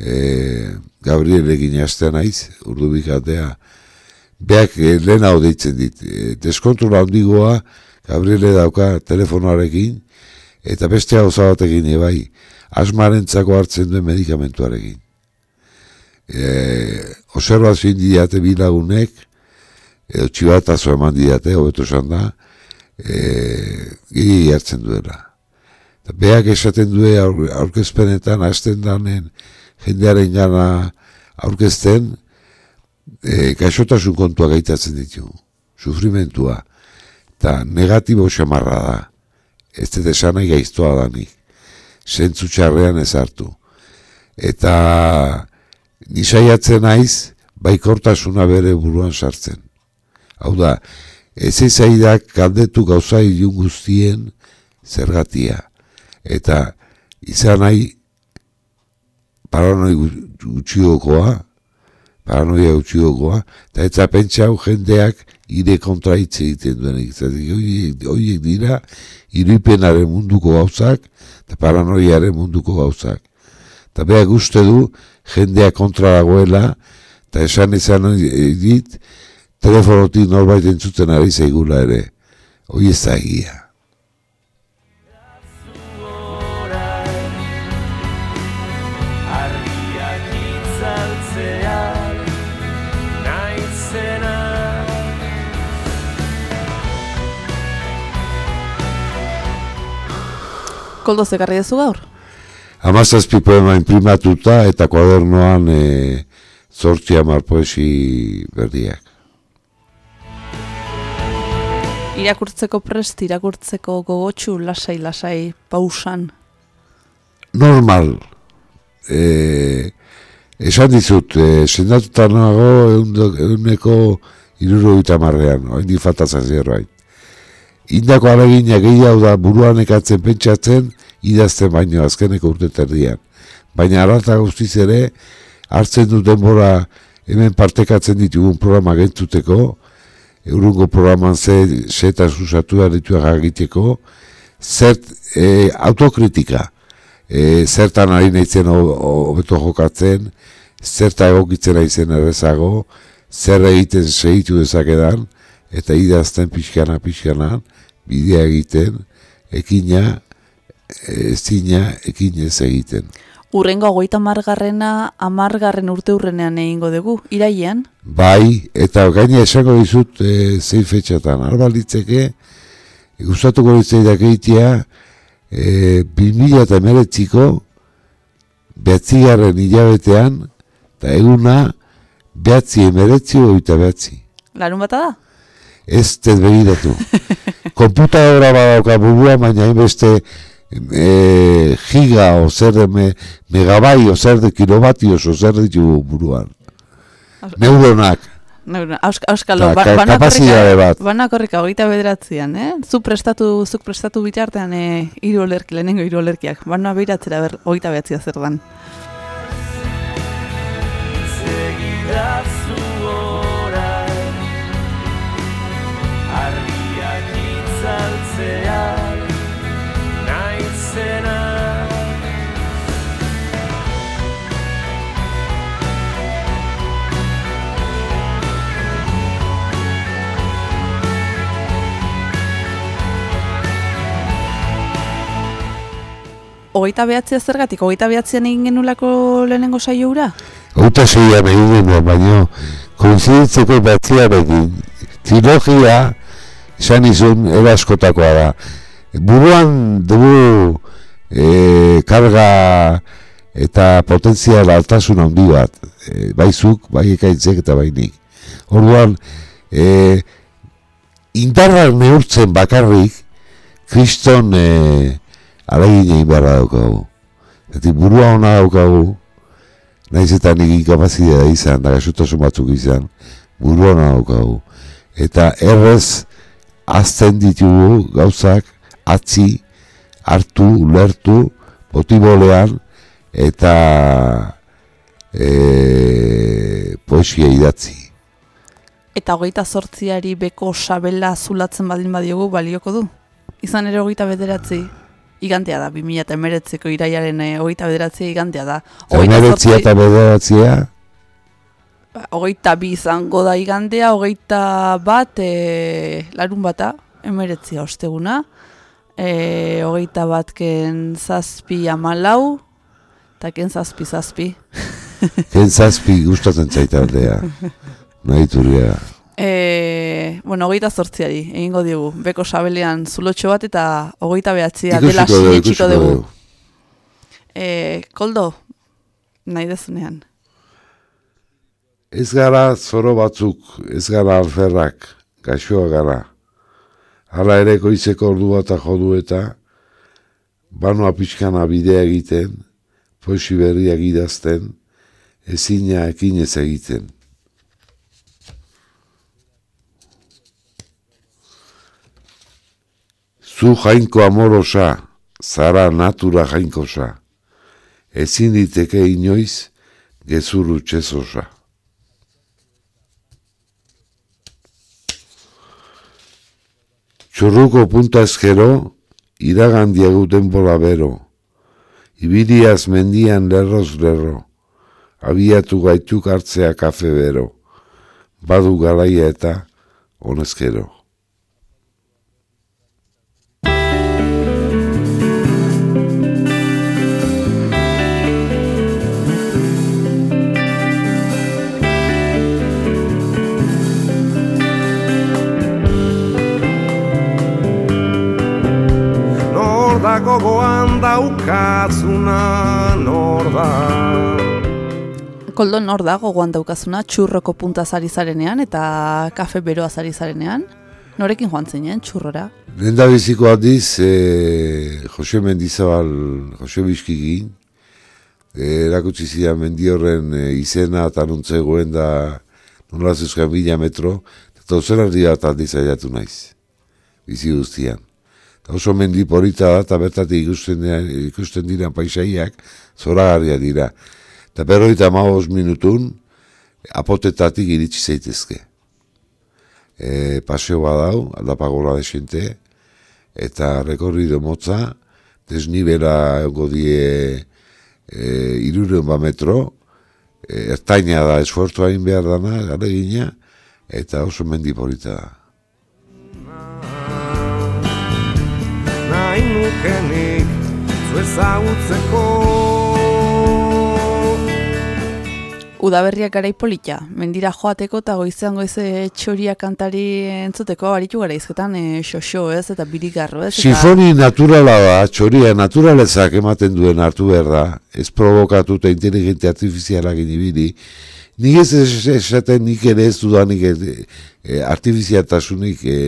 e, Gabrielekin hasten naiz, urdu bikatea. Beak e, lehen hau deitzen dit. E, deskontrola handigoa Gabriele dauka telefonoarekin, eta beste hau batekin e, bai, asmarentzako hartzen duen medikamentuarekin. E, observazio indiate bilagunek, edo txibatazo eman didate, hobeto esan da, e, gehi hartzen duela. Eta beak esaten aur, aurkezpenetan, hasten danen jendearen gana aurkezten, e, gaixotasun kontua gaitatzen ditu, sufrimentua, eta negatibo xamarra da, ez dut esan nahi gaiztoa danik, zentzu txarrean ez hartu. Eta nisaiatzen naiz, baikortasuna bere buruan sartzen. Hau da, ez ezaidak galdetu gauza ilun guztien zergatia. Eta izan nahi paranoi gutxiokoa, paranoia gutxiokoa, eta ez pentsau jendeak ire kontra hitz egiten duenik. Zatik, horiek dira, iruipenaren munduko gauzak, eta paranoiaren munduko gauzak. Eta beha uste du, jendea kontra dagoela, eta esan izan dit, telefonotik norbait entzuten ari zaigula ere. hoi ez da egia. Koldo zekarri dezu gaur? Amazazpi poema imprimatuta eta kuadernoan e, zortzi hamar poesi berdiak. Irakurtzeko prest, irakurtzeko gogotsu, lasai, lasai, pausan. Normal. E, esan dizut, e, sendatuta nago eguneko iruro marrean, oin di faltatzen zerbait. Indako alegina gehiago da buruan ekatzen pentsatzen, idazten baino azkeneko urte terdian. Baina arata guztiz ere, hartzen du denbora hemen partekatzen ditugun programa gentzuteko, eurungo programan ze, ze eta susatu arituak agiteko, zert e, autokritika, e, zertan ari ho- hobeto jokatzen, zerta egokitzen naizen errezago, zer egiten segitu dezakedan, eta idazten pixkana pixkana, bidea egiten, ekina, ezina, ekin ez egiten. Urrengo hogeita margarrena, amargarren urte urrenean egingo dugu, irailean. Bai, eta gaina esango dizut e, zein fetxatan. Arba litzeke, gustatuko litzeidak egitea, e, 2000 eta emeretziko, behatzigarren hilabetean, eta eguna, behatzi emeretzi oita behatzi. Larun bata da? Ez ez begiratu. Komputadora badauka burua, baina hainbeste e, giga o zer de me, megabai o zer de kilobatios o zer ditu buruan. Neuronak. Neuro, ausk, auskalo, Ta, ba, bat. banakorrika hogeita bederatzean, eh? Zu prestatu, zuk prestatu bitartean eh, hiru olerki, lehenengo hiru olerkiak. Banoa beiratzera ber, hogeita behatzia zer dan. Hogeita behatzia zergatik, hogeita behatzean egin genulako lehenengo saio hura? Gauta zeia egin genuen, baina koinziditzeko batzia begin. Trilogia, esan izun, era askotakoa da. Buruan dugu e, karga eta potentzial altasun handi bat. E, baizuk, bai ekaitzek eta bai nik. Orduan, e, indarrak neurtzen bakarrik, kriston e, alegin egin beharra daukagu. Eta burua ona daukagu, Naiz eta nik inkapazidea izan, da gaixotasun batzuk izan, buruan daukagu. Eta errez, azten ditugu gauzak, atzi, hartu, ulertu, botibolean, eta e, poesia idatzi. Eta hogeita zortziari beko sabela zulatzen baldin badiogu balioko du. Izan ere hogeita bederatzi, igantea da, 2000 eta emeretzeko iraiaren eh, hogeita bederatzi igantea da. Hogeita Emeretzia zortzi- eta bederatzia, Ba, hogeita bi izango da igandea, hogeita bat, e, larun bata, emeretzia osteguna, e, hogeita bat ken zazpi amalau, eta ken zazpi zazpi. ken zazpi gustatzen zaitaldea. Nahi turia. E, bueno, hogeita zortziari, egingo digu, beko sabelean zulotxo bat eta hogeita behatzia dela sinetxiko dugu. E, koldo, nahi dezunean. Ez gara zoro batzuk, ez gara alferrak, gaixoa gara. Hala ere goizeko ordu bat jodu eta banoa pixkana bidea egiten, poesi berriak idazten, ezina ekin ez egiten. Zu jainko amorosa, zara natura jainkosa, ezin diteke inoiz gezurru txezosa. Txurruko punta ezkero, iragan diegu denbora bero. Ibiriaz mendian lerroz lerro, abiatu gaituk hartzea kafe bero. Badu garaia eta honezkero. Gogoan daukazuna nor da Koldo nor da gogoan daukazuna txurroko punta zari zarenean eta kafe beroa zari zarenean? Norekin joan zinen txurrora? Lenda biziko aldiz, e, Jose Mendizabal, Jose Bizkigin, e, erakutsi zidan mendi horren e, izena eta nuntzegoen da nola zuzkan mila metro, eta ozen aldi bat aldiz aiatu naiz, bizi guztian. Eta oso mendi polita da, eta bertatik ikusten, ikusten dira paisaiak, zoragarria dira. Eta berroita maoz minutun, apotetatik iritsi zaitezke. E, paseo badau, aldapagola desente, eta rekorrido motza, desnibela egongo die e, irureun ba metro, e, ertaina da esfortu hain behar dana, galegina, eta oso mendi polita da. Nahi nukenik, zu ezagutzeko Udaberriak garai polita, mendira joateko eta goizean goize txoria kantari entzuteko, aritu gara izketan e, xoxo ez, eta birigarro ez. eta- Sinfoni naturala da, txoria naturalezak ematen duen hartu behar da, ez provokatu eta inteligente artifizialak inibili. Nik ez esaten nik ere ez dudanik e, e, artifizialtasunik, e,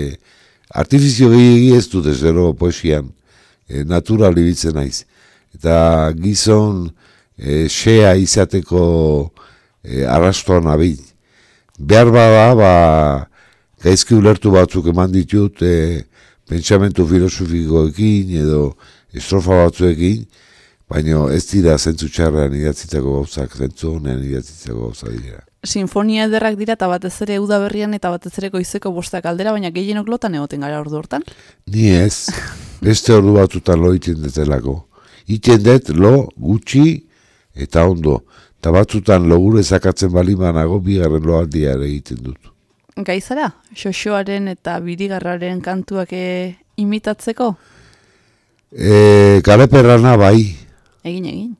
artifizio gehiagi ez dut ez gero poesian, e, natural ibiltzen naiz. Eta gizon e, xea izateko e, arrastoan abil. Behar bada, ba, gaizki ulertu batzuk eman ditut e, pentsamentu filosofikoekin edo estrofa batzuekin, baina ez dira zentzu txarrean idatzitako gauzak, zentzu honean idatzitako gauza dira. Sinfonia ederrak dira eta batez ere udaberrian eta batez ere goizeko bostak aldera, baina gehienok lotan egoten gara ordu hortan. Ni ez, beste ordu batzutan lo iten detelako. Iten dut lo gutxi eta ondo. Eta batzutan logure zakatzen balimanago bigarren loaldia ere egiten dut. Gaizara, xoxoaren eta birigarraren kantuak e, imitatzeko? E, Galeperrana bai, Egin, egin.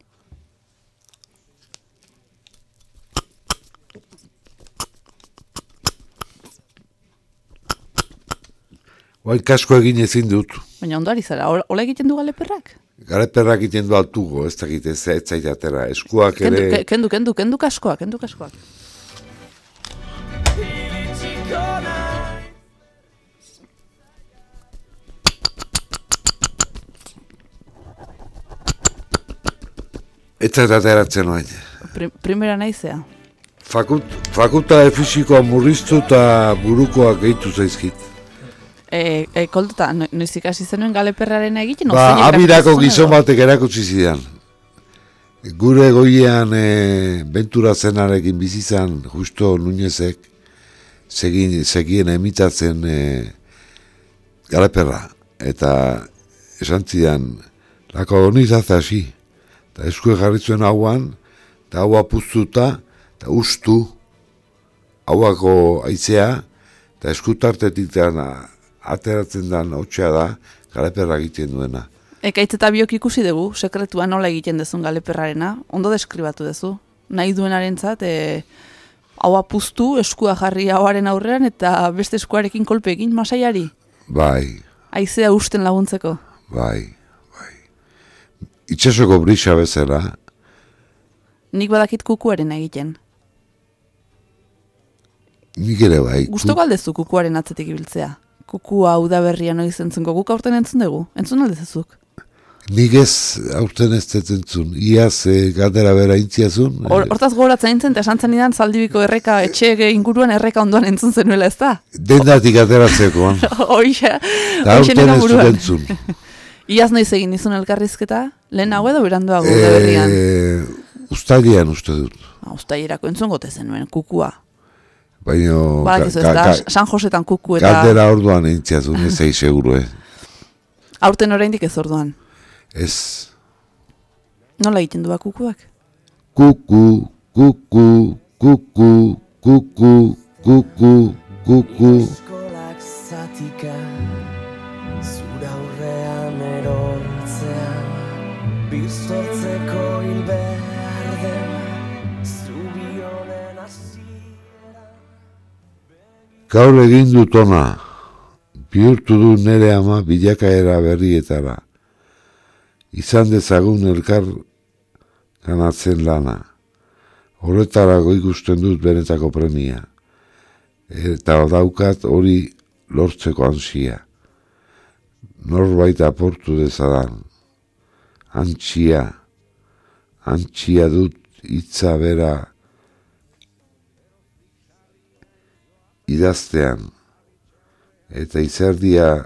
Bai kasko egin ezin dut. Baina ondo zara, hola egiten du galeperrak? Galeperrak egiten du altugo, ez dakit ez ez zait atera. Eskuak Kendu, ere... ke- kendu, kendu, kendu kaskoak, kendu kaskoak. Ez zait ateratzen oain. Prim, primera naizea. Fakult, fakultate fisikoa murriztu eta burukoak gehitu zaizkit. E, e, kolduta, no, noiz ikasi zenuen galeperraren egiten? Ba, abirako gizon batek erakutsi zidan. Gure goian e, bentura zenarekin bizizan justo Nuñezek segin, segien emitatzen e, galeperra. Eta esan zidan, lako doniz haze hasi. Eta eskue jarritzuen hauan, eta haua puztuta, eta ustu, hauako aizea, eta eskutartetik dana, ateratzen dan hotxea da, galeperra egiten duena. Ekaitz eta biok ikusi dugu, sekretua nola egiten dezun galeperrarena, ondo deskribatu duzu. Nahi duenarentzat, e, hau apuztu, eskua jarri hauaren aurrean, eta beste eskuarekin kolpe egin masaiari. Bai, Aizea usten laguntzeko. bai, bai. Itxasoko brisa bezala, Nik badakit kukuaren egiten. nik ere bai. Gustoko aldezu kukuaren atzetik ibiltzea. Kukua udaberria noiz entzungo guk aurten entzun dugu. Entzun aldezazuk. Nik ez aurten ez dut entzun. Iaz e, galdera bera intziazun. Hor- Hortaz gogoratzen nintzen, eta esan zenidan zaldibiko erreka, etxe inguruan erreka ondoan entzun zenuela ez da? dendatik ateratzekoan. Hoixa aurten nena buruan. Iaz noiz egin dizun elkarrizketa, lehenago edo beranduago udaberrian. e, ustalian uste dut. Ah, Uztaierako entzun gote zenuen, kukua. Baina Badakizu ez da, San Josetan kuku eta galdera orduan intziazun, ez egin seguru, eh. aurten oraindik ez orduan. Ez. Nola egiten du ba kukuak? Kuku, kuku, kuku, kuku, kuku, kuku. eskolak Gaur egin dut ona, bihurtu du nere ama bilakaera berrietara. izan dezagun elkar ganatzen lana. Horretarago ikusten dut benetako premia. Eta daukat hori lortzeko ansia. Norbait aportu dezadan. Antxia. Antxia dut hitza bera idaztean. Eta izerdia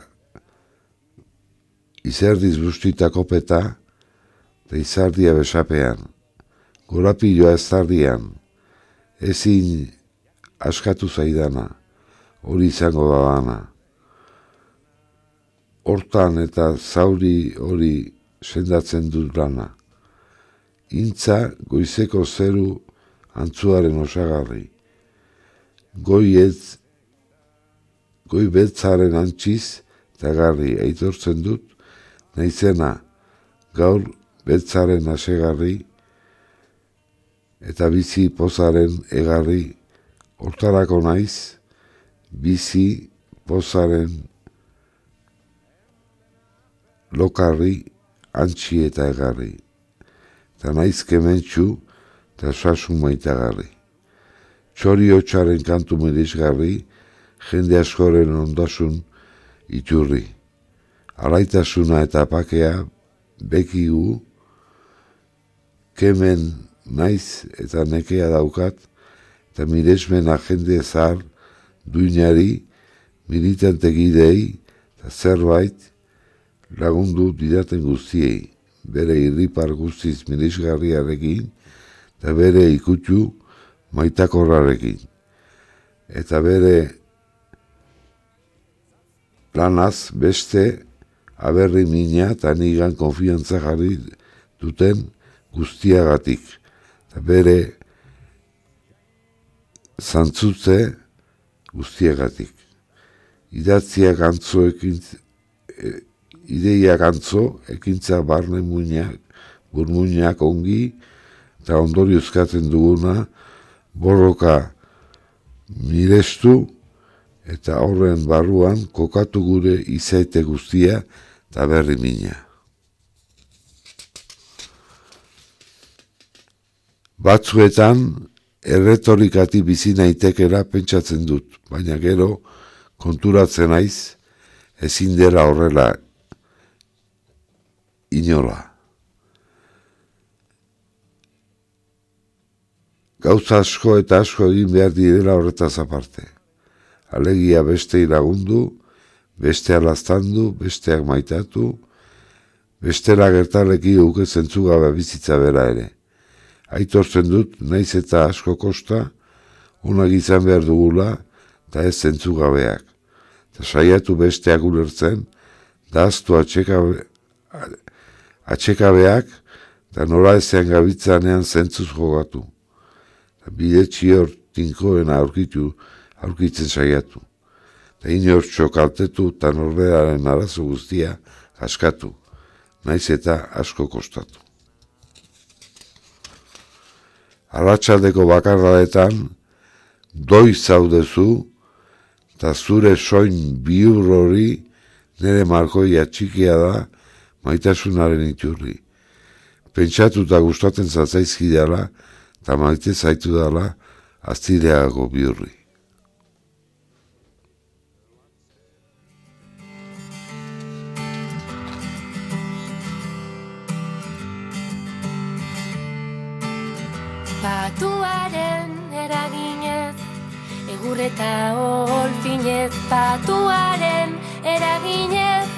izerdiz bustitako peta eta izardia besapean. Gorapilloa ez tardian, ezin askatu zaidana, hori izango da. Hortan eta zauri hori sendatzen dut lana. Intza goizeko zeru antzuaren osagarri. Goi ez, goi betzaren antxiz eta garri aitortzen dut, naizena gaur betzaren asegarri eta bizi pozaren egarri. Hortarako naiz bizi pozaren lokarri antxi eta egarri. Eta naiz kementxu eta sasun maitagarri txori hotxaren kantu merizgarri jende askoren ondasun iturri. Alaitasuna eta pakea bekigu, kemen naiz eta nekea daukat, eta miresmen agende zahar duinari, militante gidei, eta zerbait lagundu didaten guztiei, bere irripar guztiz miresgarriarekin, eta bere ikutu maitakorrarekin. Eta bere lanaz beste aberri mina eta nigan konfiantza jarri duten guztiagatik. Eta bere zantzutze guztiagatik. Idatziak antzo ekin, e, ideiak antzo, ekintza barne muinak, burmuinak ongi, eta ondori euskatzen duguna, borroka mirestu, eta horren barruan kokatu gure izaite guztia, eta berri mina. Batzuetan, erretorikati bizi naitekera pentsatzen dut, baina gero konturatzen naiz ezin dela horrela inola. Gauza asko eta asko egin behar direla horretaz aparte. Alegia beste lagundu, beste alaztandu, besteak maitatu, bestela gertaleki uke zentzu gabe bizitza bera ere. Aitortzen dut, naiz eta asko kosta, unak izan behar dugula, eta ez zentzu gabeak. Eta saiatu besteak ulertzen, da aztu atxekabe, atxekabeak, eta nola ezean gabitzanean zentzuz jogatu. Bide txior tinkoen aurkitu, aurkitzen saiatu eta inor txokaltetu eta norberaren arazo guztia askatu, naiz eta asko kostatu. Arratxaldeko bakarraetan, doi zaudezu, eta zure soin biur hori nire markoia txikia da maitasunaren iturri. Pentsatu eta gustaten zatzaizki eta maite zaitu dela aztireago biurri. Patuaren eraginez Egur eta olfinez Patuaren eraginez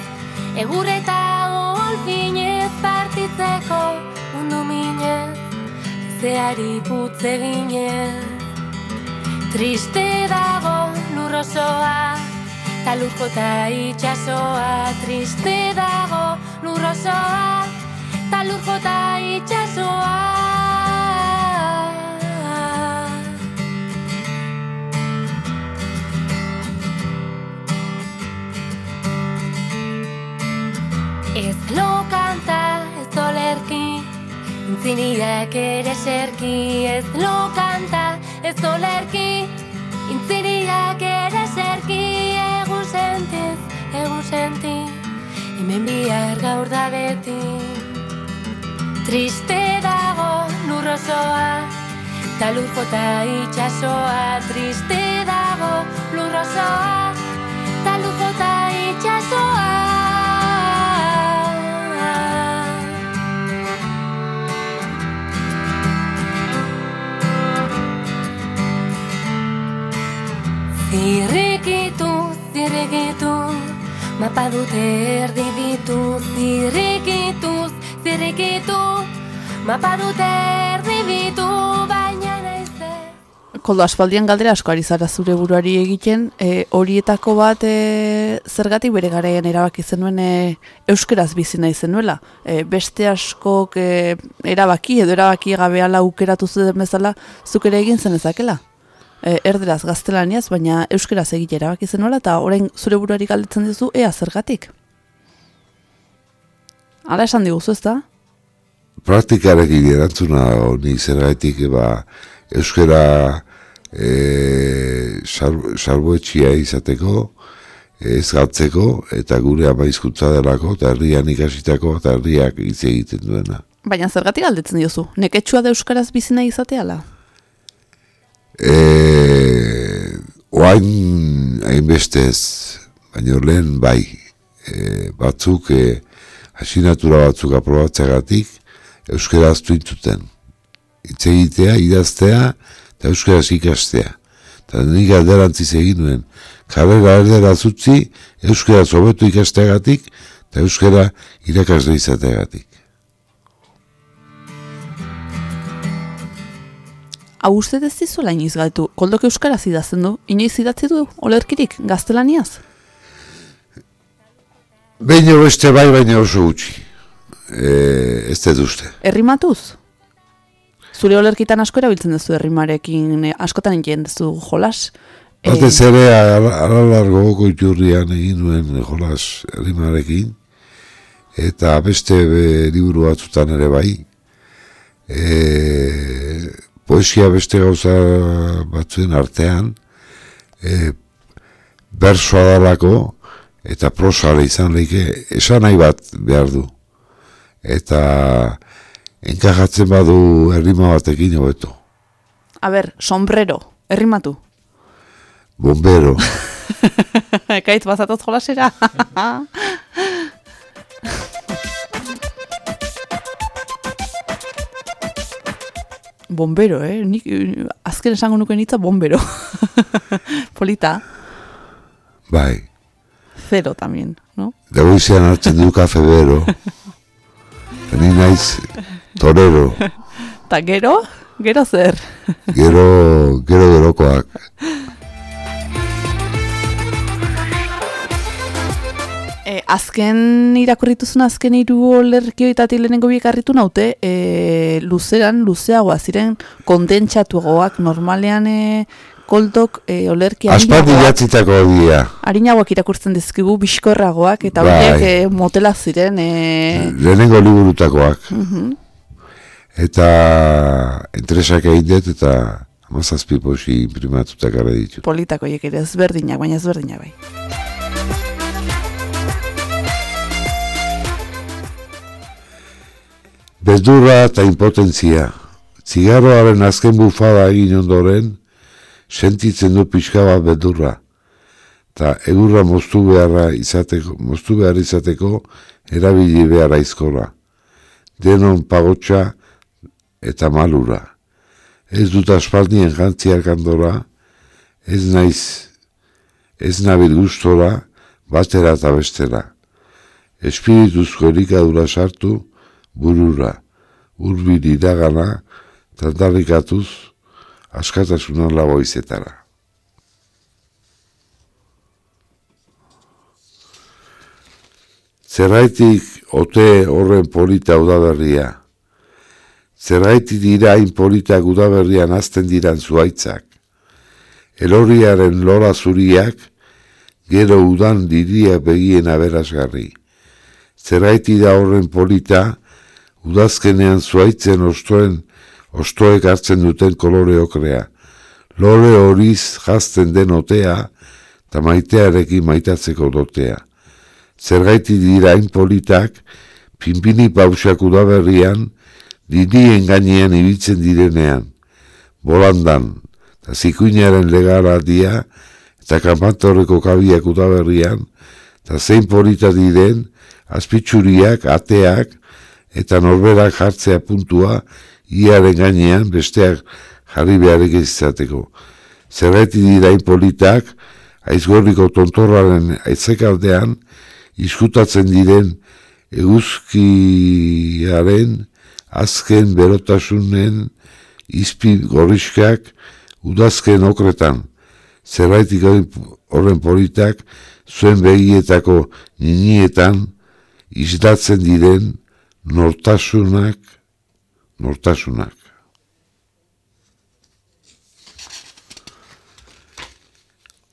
Egur eta olfinez Partitzeko mundu minez Zeari putze ginez Triste dago lurrosoa Talurko eta itxasoa Triste dago lurrosoa Talurko eta itxasoa Ez lo kanta, ez olerki, intziniak ere serki. Ez lo kanta, ez olerki, intziniak ere serki. Egu sentiz, egu senti, hemen bihar gaur da beti. triste dago lurrosoa, ta lur jota itxasoa, triste dago mapa dute erdi ditu. Zirrikitu, zirrikitu, mapa dute erdi ditu, baina naize. Koldo aspaldian galdera asko ari zara zure buruari egiten, e, horietako bat e, zergatik bere garaian erabaki zenuen e, euskeraz bizi nahi zenuela. E, beste askok e, erabaki edo erabaki gabe ala aukeratu zuten bezala zuk ere egin zen ezakela. E, erderaz gaztelaniaz, baina euskeraz egite erabaki zenuela eta orain zure buruari galdetzen dizu ea zergatik. Hala esan diguzu ez da? Praktikarekin erantzuna honi zergaitik ba, euskera e, sal, salboetxia izateko, ez galtzeko, eta gure ama hizkuntza delako, eta herrian ikasitako, eta herriak hitz egiten duena. Baina zergatik galdetzen diozu? Neketsua da euskaraz bizi nahi izateala? E, oain hainbestez, baina lehen bai, e, batzuk, e, asinatura batzuk aprobatzeagatik, euskera aztu intuten. Hitz egitea, idaztea, eta euskaraz ikastea. Eta nik alderantziz egin nuen, karrera erdera zutzi, euskara zobetu ikasteagatik, eta euskara irakasle izateagatik. Hau uste ez dizuela inoiz gaitu, koldok euskaraz idazten du, inoiz idatzi du, olerkirik, gaztelaniaz? Baina beste bai, baina oso gutxi. E, ez dut uste. Errimatuz? Zure olerkitan asko erabiltzen duzu errimarekin, eh, askotan egiten duzu jolas? Eh, Batez ere, ara largo goko iturrian egin nuen jolas herrimarekin, eta beste be, liburu batzutan ere bai. E, poesia beste gauza batzuen artean, e, bersoa dalako, eta prosale izan leike, esan nahi bat behar du. Eta enkajatzen badu errima batekin hobeto. A ber, sombrero, errimatu. Bombero. Ekaitz bazatoz jolasera. bombero, eh? Nik, eh, azken esango nuke nitza bombero. Polita. Bai. Zero también, no? Dagoizean hartzen du kafe bero. Ni naiz torero. Ta gero, gero zer. Gero, gero gerokoak. E, azken irakurrituzun azken hiru olerkioitatik lehenengo biek harritu naute, e, luzeran, luzeagoa ziren kondentsatuagoak normalean e, koldok e, olerki Aspaldi jatzitako dia. harinagoak irakurtzen dizkigu bizkorragoak eta Bai. horiek e, motela ziren e, Lehenengo liburutakoak. mhm. Eta entresak egin dut eta amazazpi posi imprimatutak gara ditu. politako horiek ere ezberdinak, baina ezberdinak bai. Beldurra eta impotentzia. Zigarroaren azken bufada egin ondoren, sentitzen du pixka bat beldurra. Ta egurra moztu beharra izateko, moztu behar izateko, erabili behar aizkora. Denon pagotxa eta malura. Ez dut aspaldien jantziak andora, ez naiz, ez nabil gustora, batera eta bestera. Espirituzko elikadura sartu, burura, urbil iragana, tandarrikatuz, askatasunan laboizetara. Zerraitik ote horren polita udaberria. Zerraitik dira hain politak udaberrian azten diran zuaitzak. Elorriaren lora zuriak, gero udan diria begien aberasgarri. Zerraiti da horren polita, udazkenean zuaitzen ostoen, ostoek hartzen duten kolore okrea. Lore horiz jazten den otea, eta maitearekin maitatzeko dotea. Zergaiti dira hain politak, pinpini pausak udaberrian, Lidien gainean ibiltzen direnean, bolandan, eta zikuinaren legara dia, eta kampatorreko kabiak utaberrian, eta zein polita diren, azpitsuriak, ateak, eta norberak jartzea puntua, iaren gainean, besteak jarri beharrik izateko. Zerreti dira politak, aizgorriko tontorraren aitzekaldean, izkutatzen diren eguzkiaren azken berotasunen izpi gorriskak udazken okretan. Zerbaitik horren politak zuen begietako ninietan izdatzen diren nortasunak, nortasunak.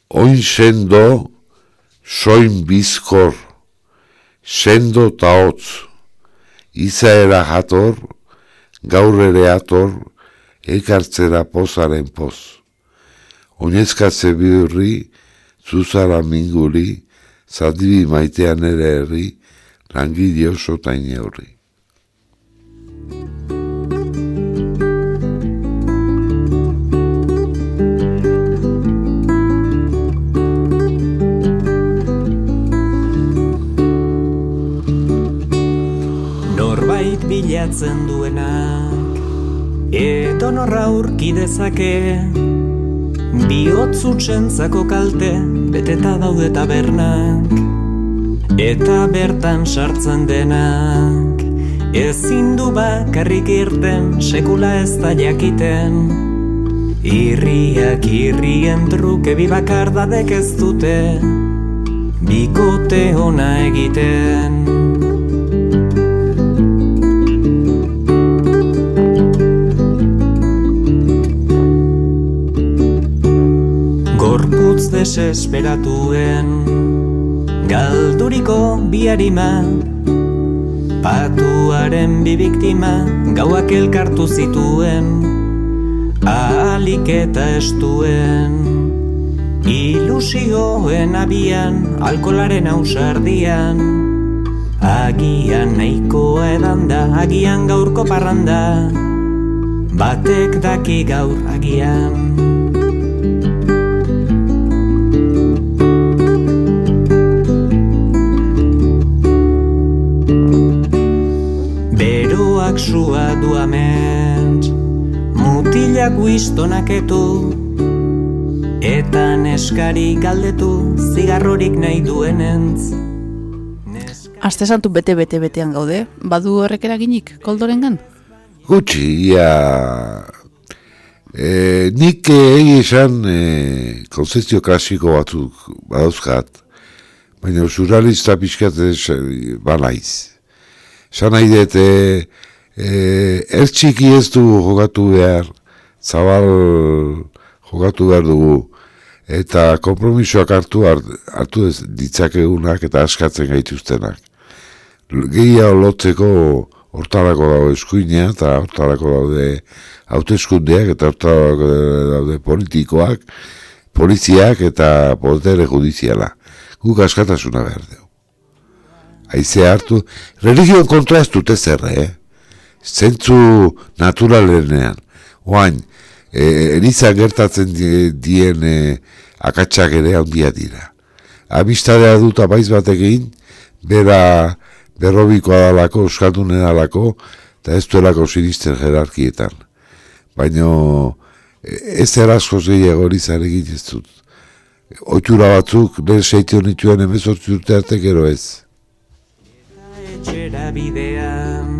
Oin sendo, soin bizkor, sendo ta hotz, izaera jator, gaur ere ator, ekartzera pozaren poz. Oinezkatze bihurri, zuzara minguri, zadibi maitean ere herri, langile oso taine horri. bilatzen duenak Edo norra urki dezake Biotzutzen kalte Beteta daude tabernak Eta bertan sartzen denak Ezin du bakarrik irten Sekula ez da jakiten. Irriak irrien truke Bi bakar dadek ez dute Bikote ona egiten. Desesperatuen Galduriko biarima Patuaren bi biktima Gauak elkartu zituen Ahalik eta estuen Ilusioen abian Alkolaren ausardian Agian nahikoa edan da Agian gaurko parranda. Batek daki gaur agian Mutilak uiztonak etu Eta neskari galdetu Zigarrorik nahi duenentz. Aste santu bete-bete betean gaude. Badu horrek eraginik, koldoren gan? Gutxi, ia e, Nik egi esan e, Konzestio klasiko batzuk Badauzkat Baina surrealista pixkat Banaiz. San nahi dut, e, e, ez txiki ez du jogatu behar, zabal jogatu behar dugu, eta kompromisoak hartu hartu ez ditzakegunak eta askatzen gaituztenak. Gehia lotzeko hortarako daude eskuinea eta hortarako daude hauteskundeak eta hortarako daude politikoak, poliziak eta potere judiziala. Guk askatasuna behar dugu. Aize hartu, religioen kontra ez dute zerre, eh? zentzu naturalenean. Oain, e, eriza gertatzen dien e, akatsak ere handia dira. Amistadea dut abaiz batekin, bera berrobikoa dalako, euskaldunera dalako, eta ez duelako sinisten jerarkietan. Baina ez erazko gehiago erizarekin ez dut. Oitura batzuk, lehen seitio nituen emezortzi urte arte gero ez. Etxera bidean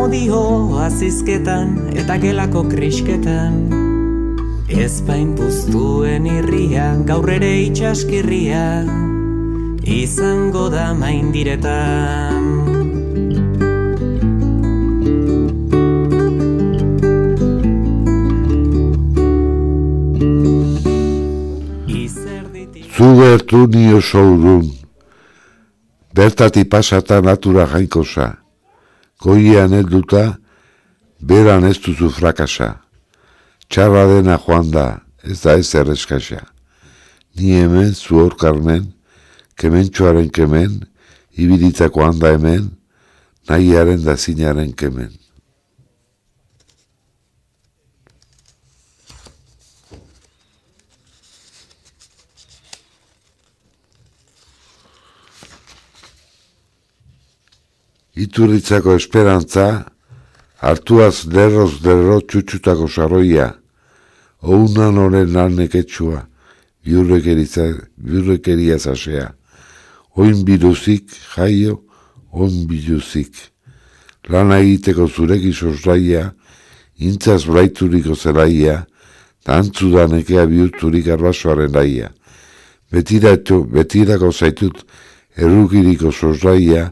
Amodio azizketan eta gelako krisketan Ezpain puztuen irria, gaur ere itxaskirria Izango da main diretan Zu bertu nio soudun Bertati pasata natura jainkosa goian helduta, beran ez duzu frakasa. Txarra dena joan da, ez da ez erreskasa. Ni hemen, zuhor karmen, kementxoaren kemen, ibilitzako handa hemen, nahiaren da zinaren kemen. Ituritzako esperantza, hartuaz lerroz lerro txutxutako sarroia, ounan horren lan neketsua, biurrekeria zasea, oin biluzik, jaio, oin biluzik. Lana egiteko zureki sosraia, intzaz braituriko zelaia, tantzu da nekea bihurturik arbasoaren daia. Betirako, zaitut erukiriko sosraia,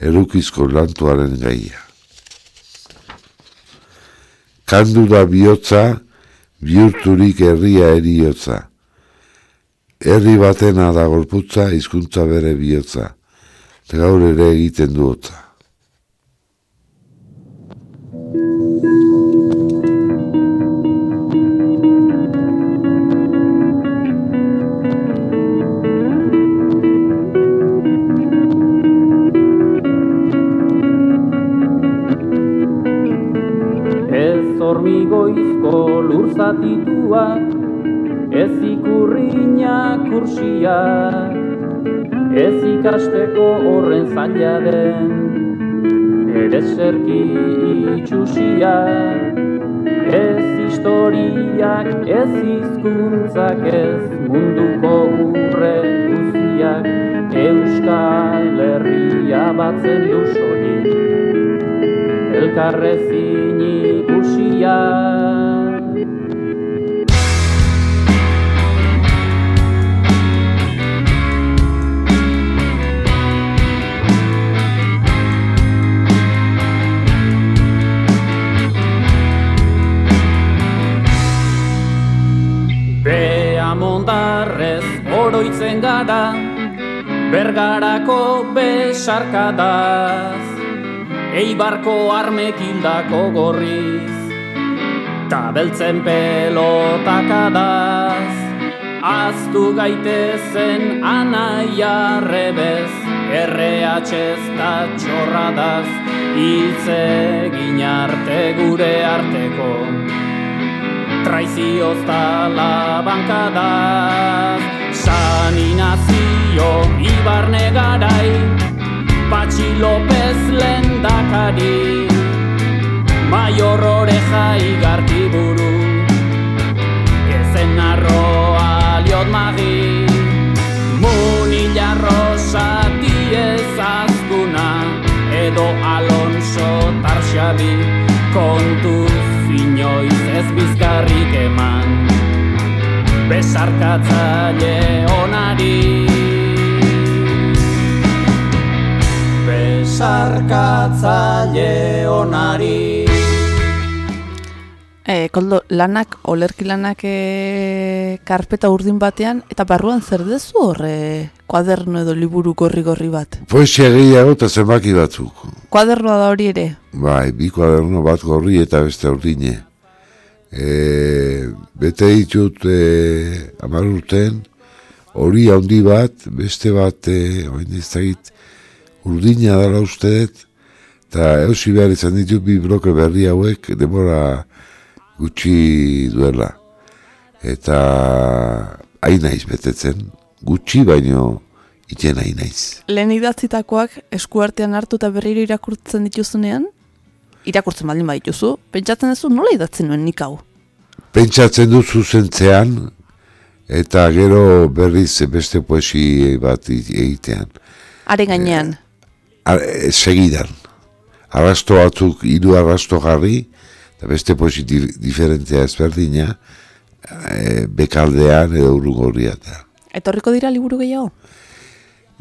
erukizko lantuaren gaia. Kandu da bihotza, bihurturik herria eriotza. Herri batena da gorputza, hizkuntza bere bihotza. Gaur ere egiten duotza. Zatituak, ez ikurriña kursiak, ez ikasteko horren zaila den, ere serki itxusiak, ez historiak, ez hizkuntzak ez munduko urre guziak, Euskal Herria batzen du elkarrezin ikusia. Oroitzen gara, bergarako besarkadaz, Eibarko armek hildako gorriz Ta beltzen pelotak adaz Aztu gaitezen anaia rebez RH da txorradaz Itze arte gure arteko. Traizioz tala bankadaz Sani nazio ibarne garai Patxi López lendakari Maior oreja igarki buru Ezen arroa liot magi Munila rosa diez azkuna Edo Alonso tarxabi Kontu finoiz ez bizkarrik eman Besarkatzaile onari sarkatzaile onari. E, koldo, lanak, olerki lanak e, karpeta urdin batean, eta barruan zer dezu horre kuaderno edo liburu gorri-gorri bat? Poesia gehiago eta zenbaki batzuk. Kuadernoa da hori ere? Bai, bi kuaderno bat gorri eta beste urdine. E, bete ditut e, amarruten, hori handi bat, beste bat, e, oin ez urdina dara uste dut, eta eusi behar izan ditu bi bloke berri hauek demora gutxi duela. Eta hain naiz betetzen, gutxi baino iten hain naiz. Lehen idatzitakoak eskuartean hartu eta berriro irakurtzen dituzunean? Irakurtzen baldin badituzu, pentsatzen duzu nola idatzen nuen nik hau? Pentsatzen du zuzentzean, eta gero berriz beste poesi bat egitean. Are gainean? E, segidan. Arrasto batzuk, hiru arrasto jarri, eta beste positif diferentzia ezberdina, e, bekaldean edo urrugorria eta. Etorriko dira liburu gehiago?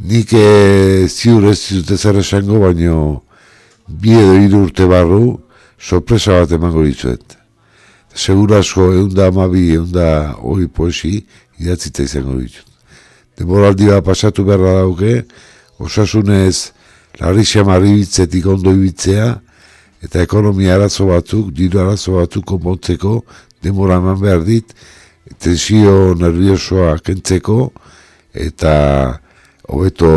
Nik e, ziur ez zute zer esango, baino bi edo hiru urte barru, sorpresa bat emango ditzuet. Segurasko eunda amabi, eunda hori poesi, idatzita izango ditut. Demoraldi bat pasatu berra dauke, osasunez, Larixia maribitzetik ondo ibitzea, eta ekonomia arazo batzuk, diru arazo batzuk konpontzeko, demora eman behar dit, tensio nerviosoa kentzeko, eta hobeto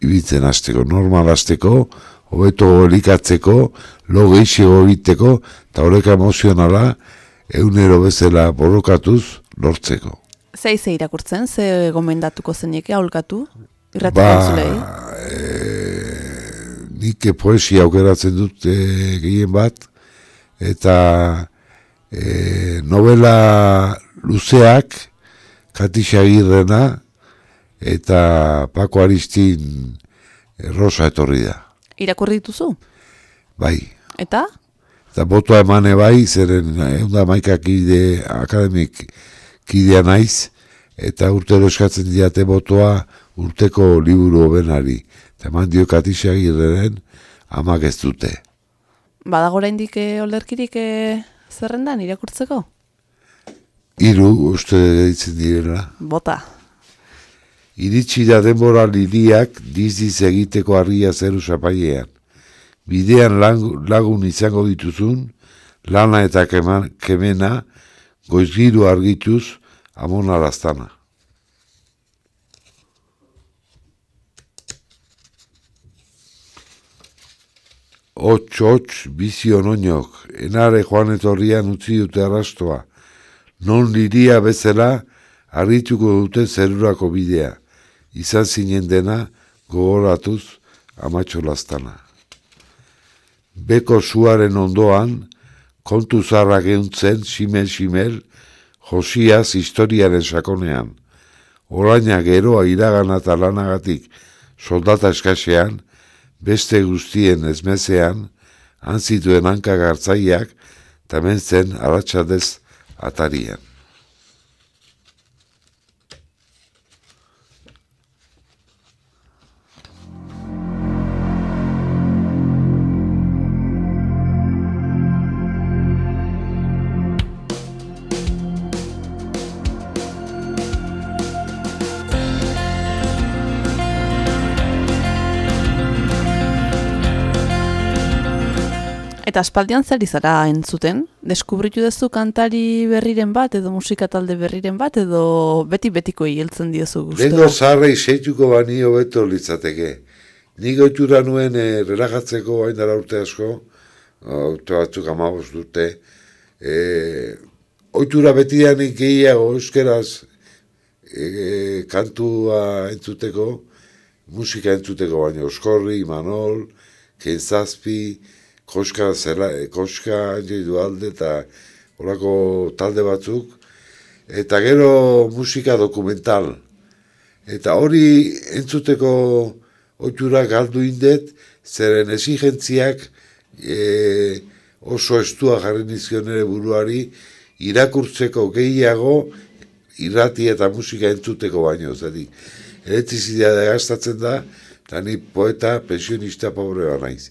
ibitzen hasteko, normal hasteko, hobeto elikatzeko, lo geixego egiteko, eta horreka emozionala, eunero bezala borrokatuz, lortzeko. Zei ze irakurtzen, ze gomendatuko zenieke, aholkatu? Irratik ba, nik poesia aukeratzen dut e, gehien bat, eta e, novela luzeak, Katisa Girrena, eta Pako Aristin Rosa etorri da. Irakurri dituzu? Bai. Eta? Eta botoa emane bai, zeren egun da maika kide, akademik kidea naiz, eta urtero eskatzen diate botoa urteko liburu obenari. Eta eman dio Katisa Girreren, amak ez dute. Badagora indik olerkirik eh, zerrendan irakurtzeko? Iru, uste ditzen direla. Bota. Iritsi da denbora liriak dizdiz egiteko harria zeru zapailean. Bidean lagun izango dituzun, lana eta keman, kemena, goizgiru argituz, amon araztana. Hots, hots, bizio noinok, enare joan etorrian utzi dute arrastoa. Non liria bezala, harrituko dute zerurako bidea. Izan zinen dena, gogoratuz, amatxo lastana. Beko zuaren ondoan, kontu zarra geuntzen, simel, simel, josiaz historiaren sakonean. Oraina geroa iragana eta lanagatik soldata eskasean, beste guztien ezmezean, antzituen hanka gartzaiak, tamen zen aratsadez atarian. Eta aspaldian zer izara entzuten? Deskubritu duzu kantari berriren bat, edo musika talde berriren bat, edo beti-betiko hieltzen diozu guztu? Lengo zarra izaituko bani hobeto litzateke. Nik oitura nuen e, relajatzeko bain dara urte asko, urte batzuk amabos dute, e, oitura betidanik gehiago euskeraz e, kantua entzuteko, musika entzuteko baina, Oskorri, Manol, Kenzazpi, koska, zela, e, koska alde eta horako talde batzuk, eta gero musika dokumental. Eta hori entzuteko oitura galdu indet, zeren esigentziak e, oso estua jarri nizkion ere buruari, irakurtzeko gehiago irrati eta musika entzuteko baino, zari. Elektrizidea gastatzen da, eta ni poeta pensionista pobre naiz.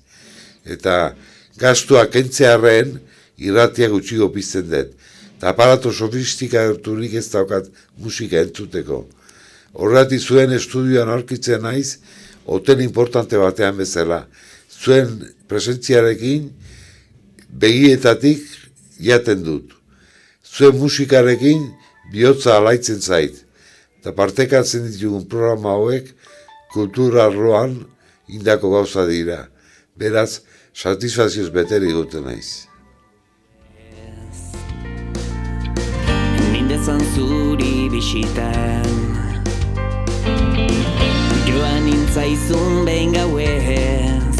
Eta gastua kentzearen irratia gutxiko pizten dut. Eta aparato sofistika erturik ez daukat musika entzuteko. Horrati zuen estudioan aurkitzen naiz, hotel importante batean bezala. Zuen presentziarekin begietatik jaten dut. Zuen musikarekin bihotza alaitzen zait. Eta partekatzen ditugun programa hauek kultura arloan indako gauza dira. Beraz, satisfazioz beteri dute naiz. Nindezan zuri bisitan. Joan nintzaizun behin gauez.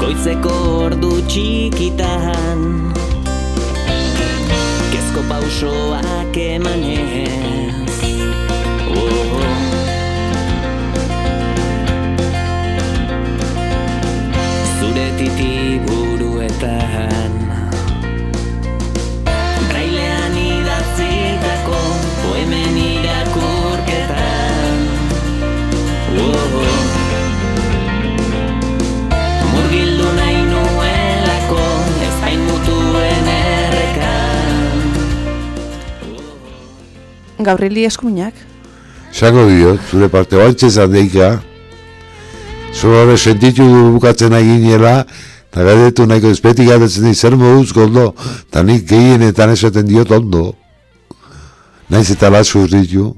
Goizeko ordu txikitan. Kezko pausoak emanez Gabrieli eskuminak? Sako dio, zure parte bantxe zandeika, Zora sentitu du bukatzen nahi ginela, eta gadetu nahiko ezpetik gadetzen di, zer moduz gondo, eta nik gehienetan esaten diot ondo. Naiz eta latsu ditu.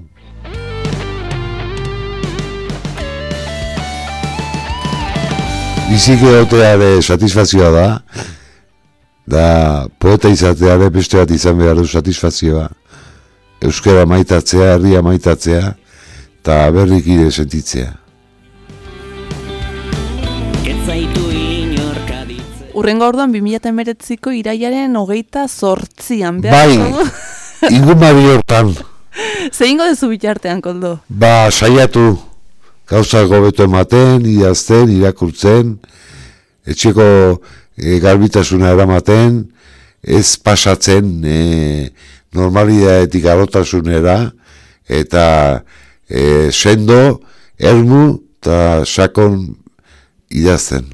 Biziki dautea ere satisfazioa da, da poeta izatea ere beste bat izan behar du satisfazioa. Euskara maitatzea, herria maitatzea, eta berrik ire sentitzea. Urrengo orduan 2008ko iraiaren hogeita sortzian. Bai, ingumari hortan, Zeingo dezu bitartean, koldo? ba, saiatu, gauza gobeto ematen, idazten, irakurtzen, etxeko e, garbitasuna eramaten, ez pasatzen e, normalidadetik arotasunera, eta e, sendo, ermu, eta sakon idazten.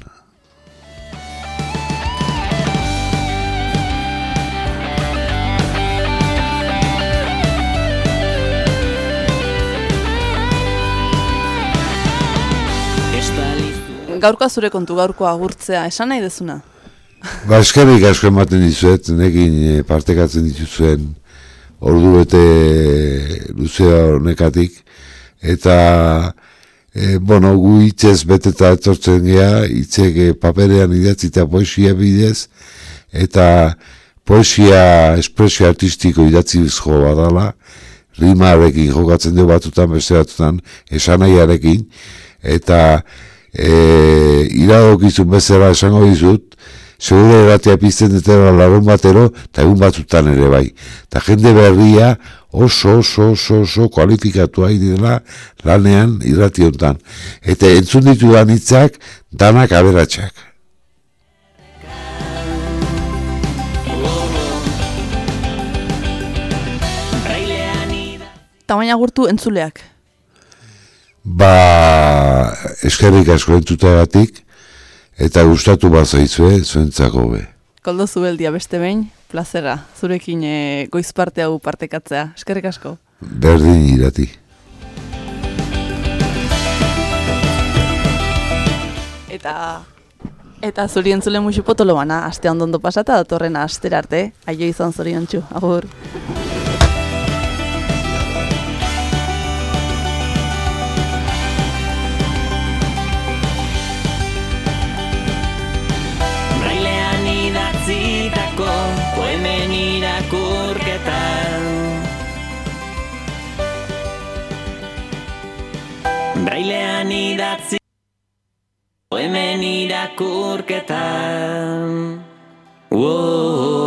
Gaurkoa zure kontu, gaurkoa agurtzea, esan nahi dezuna? Ba, eskerrik asko ematen dizuet, nekin e, partekatzen dituzuen ordu bete luzea honekatik, eta, e, bueno, gu hitzez beteta etortzen gea, hitzek e, paperean idatzita poesia bidez, eta poesia espresio artistiko idatzi bizko badala, rimarekin jokatzen du batutan, beste batutan, esanaiarekin, eta e, iradokizun bezala esango dizut, Segure eratea pizten dutela larun batero, eta egun batzutan ere bai. Eta jende berria oso, oso, oso, oso kualifikatua dela lanean irrati honetan. Eta entzun ditudan hitzak danak aberatsak. Tamaina agurtu entzuleak. Ba, eskerrik asko entzutagatik, eta gustatu bazaizue, zuentzako be. Koldo zubeldia beste behin, plazera, zurekin e, goiz parte hau partekatzea. Eskerrik asko. Berdin irati. Eta eta zuri entzule musu potolo bana, aste ondo pasata datorren astera arte. Aio izan zoriontsu. Agur. Brailean idatzi poemen irakurketan Wow.